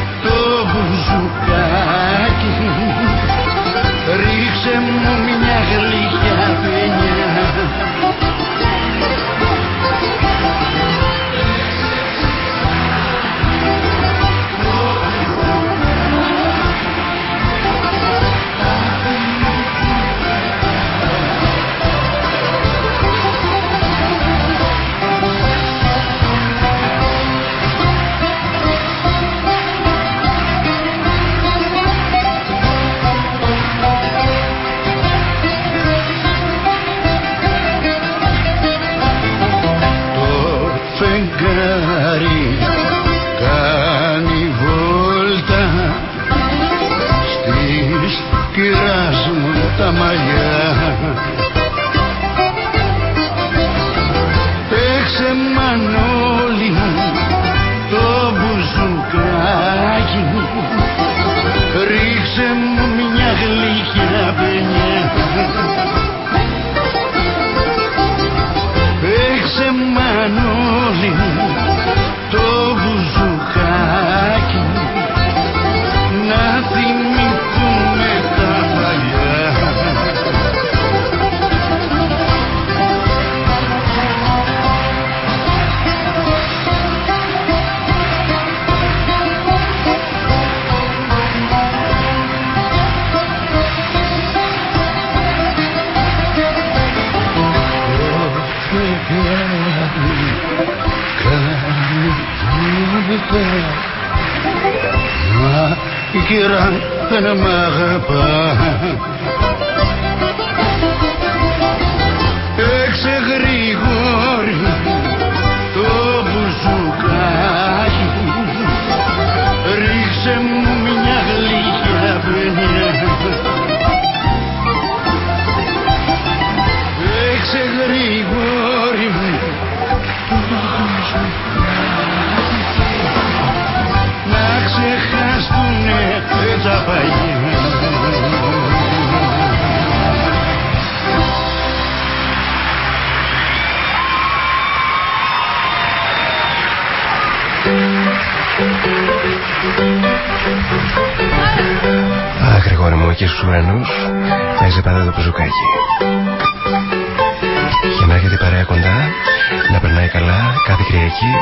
Speaker 2: Κυριακή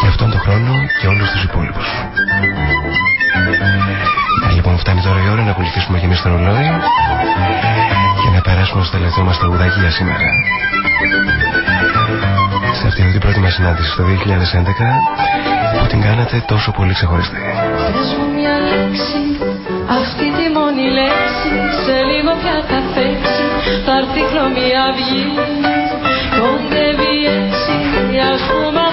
Speaker 2: και αυτόν τον χρόνο και όλους τους υπόλοιπους. Να λοιπόν φτάνει τώρα η ώρα να ακολουθήσουμε και εμείς το ρολόι και να περάσουμε στο τελευταίο μας τραγουδάκι για σήμερα. Σε αυτή την πρώτη μας συνάντηση το 2011 που την κάνατε τόσο πολύ ξεχωριστή.
Speaker 13: Πες μου μια λέξη, αυτή τη μόνη λέξη Σε λίγο πια θα φέξει, θα έρθει χρώμη αυγή Κοντεύει έτσι, ας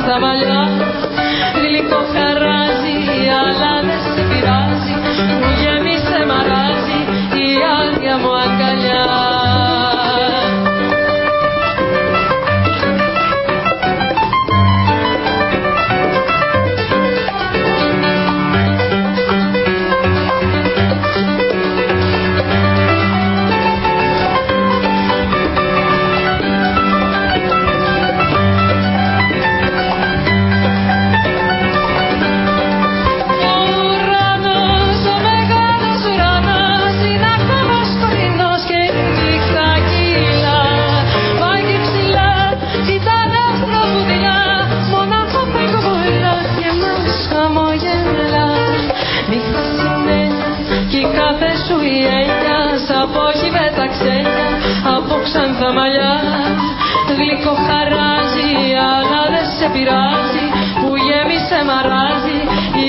Speaker 13: απόψαν τα μαλλιά. Γλυκό χαράζει αλλά δεν σε πειράζει. Μου γέμισε μαράζει η άδεια μου αγκαλιά τα μαλλιά Γλυκό χαράζει αλλά δεν σε πειράζει Που γέμισε μαράζει η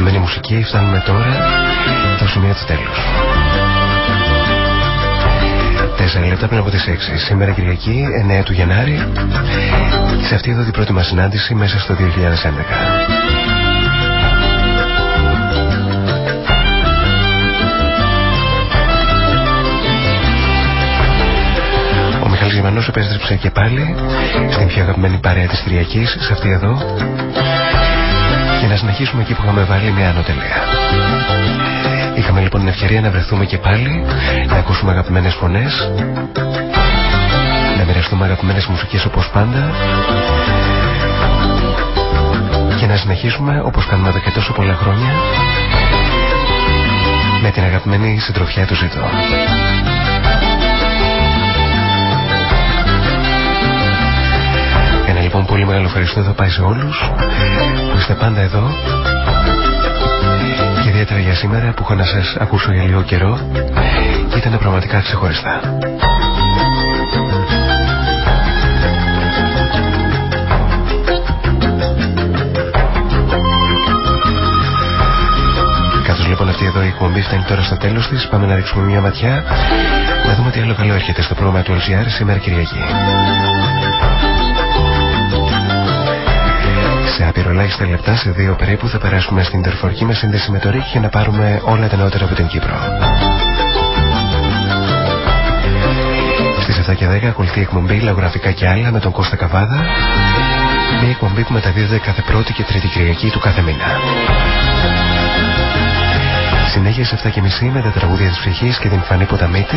Speaker 2: μουσική φτάνουμε τώρα το σημείο του τέλους. Τέσσερα λεπτά πριν από τις 6. Σήμερα Κυριακή, 9 του Γενάρη. Σε αυτή εδώ την πρώτη μας συνάντηση μέσα στο 2011. Ο Μιχάλης Γεμανός επέστρεψε και πάλι στην πιο αγαπημένη παρέα της Κυριακής, σε αυτή εδώ, για να συνεχίσουμε εκεί που είχαμε βάλει μια ανωτελεία. Είχαμε λοιπόν την ευκαιρία να βρεθούμε και πάλι, να ακούσουμε αγαπημένες φωνές, να μοιραστούμε αγαπημένες μουσικές όπως πάντα και να συνεχίσουμε όπως κάνουμε εδώ και τόσο πολλά χρόνια με την αγαπημένη συντροφιά του ζήτω. Λοιπόν πολύ μεγάλο ευχαριστώ εδώ πάει σε όλους που είστε πάντα εδώ και ιδιαίτερα για σήμερα που έχω να σας ακούσω για λίγο καιρό και ήταν πραγματικά ξεχωριστά. Καθώς λοιπόν αυτή εδώ η εκπομπή φτάνει τώρα στο τέλος της πάμε να ρίξουμε μια ματιά να δούμε τι άλλο καλό έρχεται στο πρόγραμμα του LGR σήμερα Κυριακή. Σε απειρολάχιστα λεπτά, σε δύο περίπου, θα περάσουμε στην τερφορική μας σύνδεση με το ΡΙΚ για να πάρουμε όλα τα νεότερα από την Κύπρο. Στις 7 και 10 ακολουθεί εκπομπή Λαογραφικά και άλλα με τον Κώστα Καβάδα. Μια εκπομπή που μεταδίδεται κάθε πρώτη και τρίτη Κυριακή του κάθε μήνα. Συνέχεια σε 7 και μισή με τα τραγούδια της ψυχής και την Φανή Ποταμίτη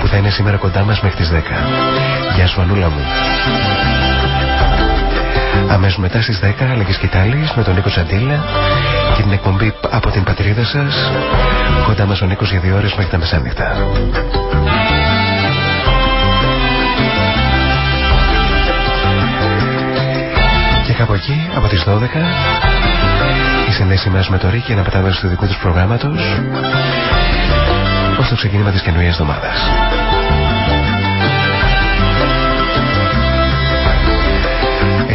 Speaker 2: που θα είναι σήμερα κοντά μας μέχρι τις 10. Γεια σου, Ανούλα μου. Αμέσως μετά στις 10 Αλέγης Κιτάλης με τον Νίκο Τσαντήλα και την εκπομπή από την πατρίδα σας κοντά μας ο Νίκος για δύο ώρες μέχρι τα μεσάνυχτα. Και κάπου εκεί, από τις 12, η συνδέση μας με το Ρίκη να πετάμε στο δικού τους προγράμματος ως το ξεκίνημα της καινούριας εβδομάδας.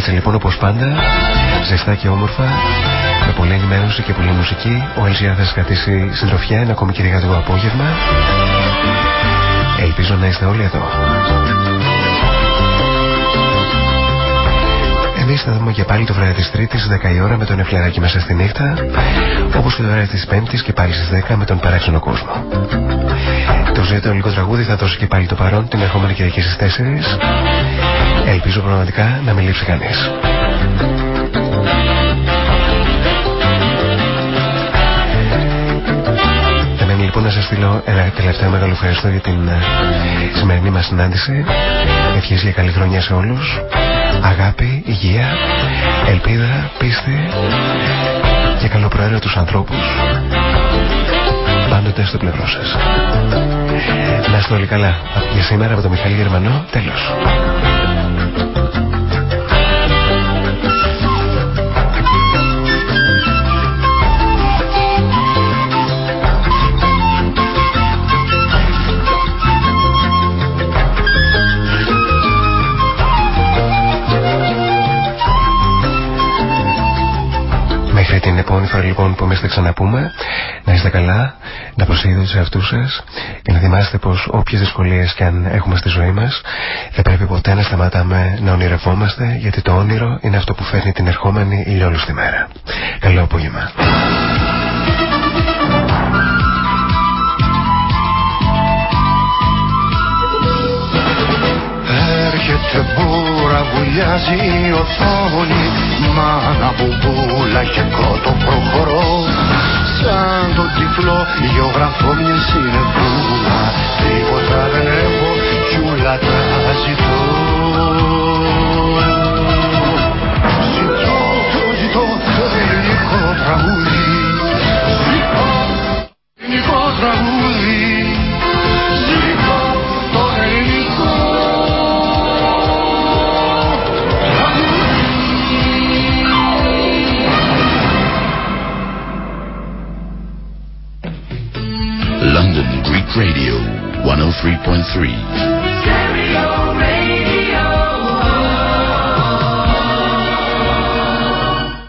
Speaker 2: Έτσι λοιπόν όπως πάντα, ζεστά και όμορφα, με πολλή ενημέρωση και πολλή μουσική, ο LGR θα σας κρατήσει συντροφιά ένα ακόμη κυριακάτικο απόγευμα. Ελπίζω να είστε όλοι εδώ. Εμείς θα δούμε και πάλι το βράδυ της Τρίτης 10 η ώρα με τον Εφλεράκι μέσα στη νύχτα, όπως και το βράδυ της Πέμπτης και πάλι στις 10 με τον παράξενο κόσμο. Το ζήτο ελληνικό τραγούδι θα δώσει και πάλι το παρόν την ερχόμενη Κυριακή στις 4. Ελπίζω πραγματικά να μην λείψει κανείς. λοιπόν να σας στείλω ένα τελευταίο μεγάλο ευχαριστώ για την ε, σημερινή μας συνάντηση. Ευχές για καλή χρονιά σε όλους. Αγάπη, υγεία, ελπίδα, πίστη και καλό προαίρετο τους ανθρώπους πάντοτε στο πλευρό σας. Να είστε όλοι καλά. Για σήμερα από το Μιχάλη Γερμανό, τέλος. Την επόμενη φορά λοιπόν που εμείς θα ξαναπούμε να είστε καλά, να προσέχετε σε αυτούς σας και να θυμάστε πως όποιες δυσκολίες και αν έχουμε στη ζωή μας δεν πρέπει ποτέ να σταματάμε να ονειρευόμαστε γιατί το όνειρο είναι αυτό που φέρνει την ερχόμενη ηλιόλουστη μέρα. Καλό απόγευμα.
Speaker 3: Έρχεται μπούρα, βουλιάζει η οθόνη Μάνα μπουμπούλα και κότο προχωρώ. Σαν το τυφλό γεωγραφώ μια συνεπούλα Τίποτα δεν έχω κι ούλα τα ζητώ. Ζητώ, το ζητώ το ελληνικό τραγούδι. Ζητώ ελληνικό τραγούδι.
Speaker 14: London Radio 103.3.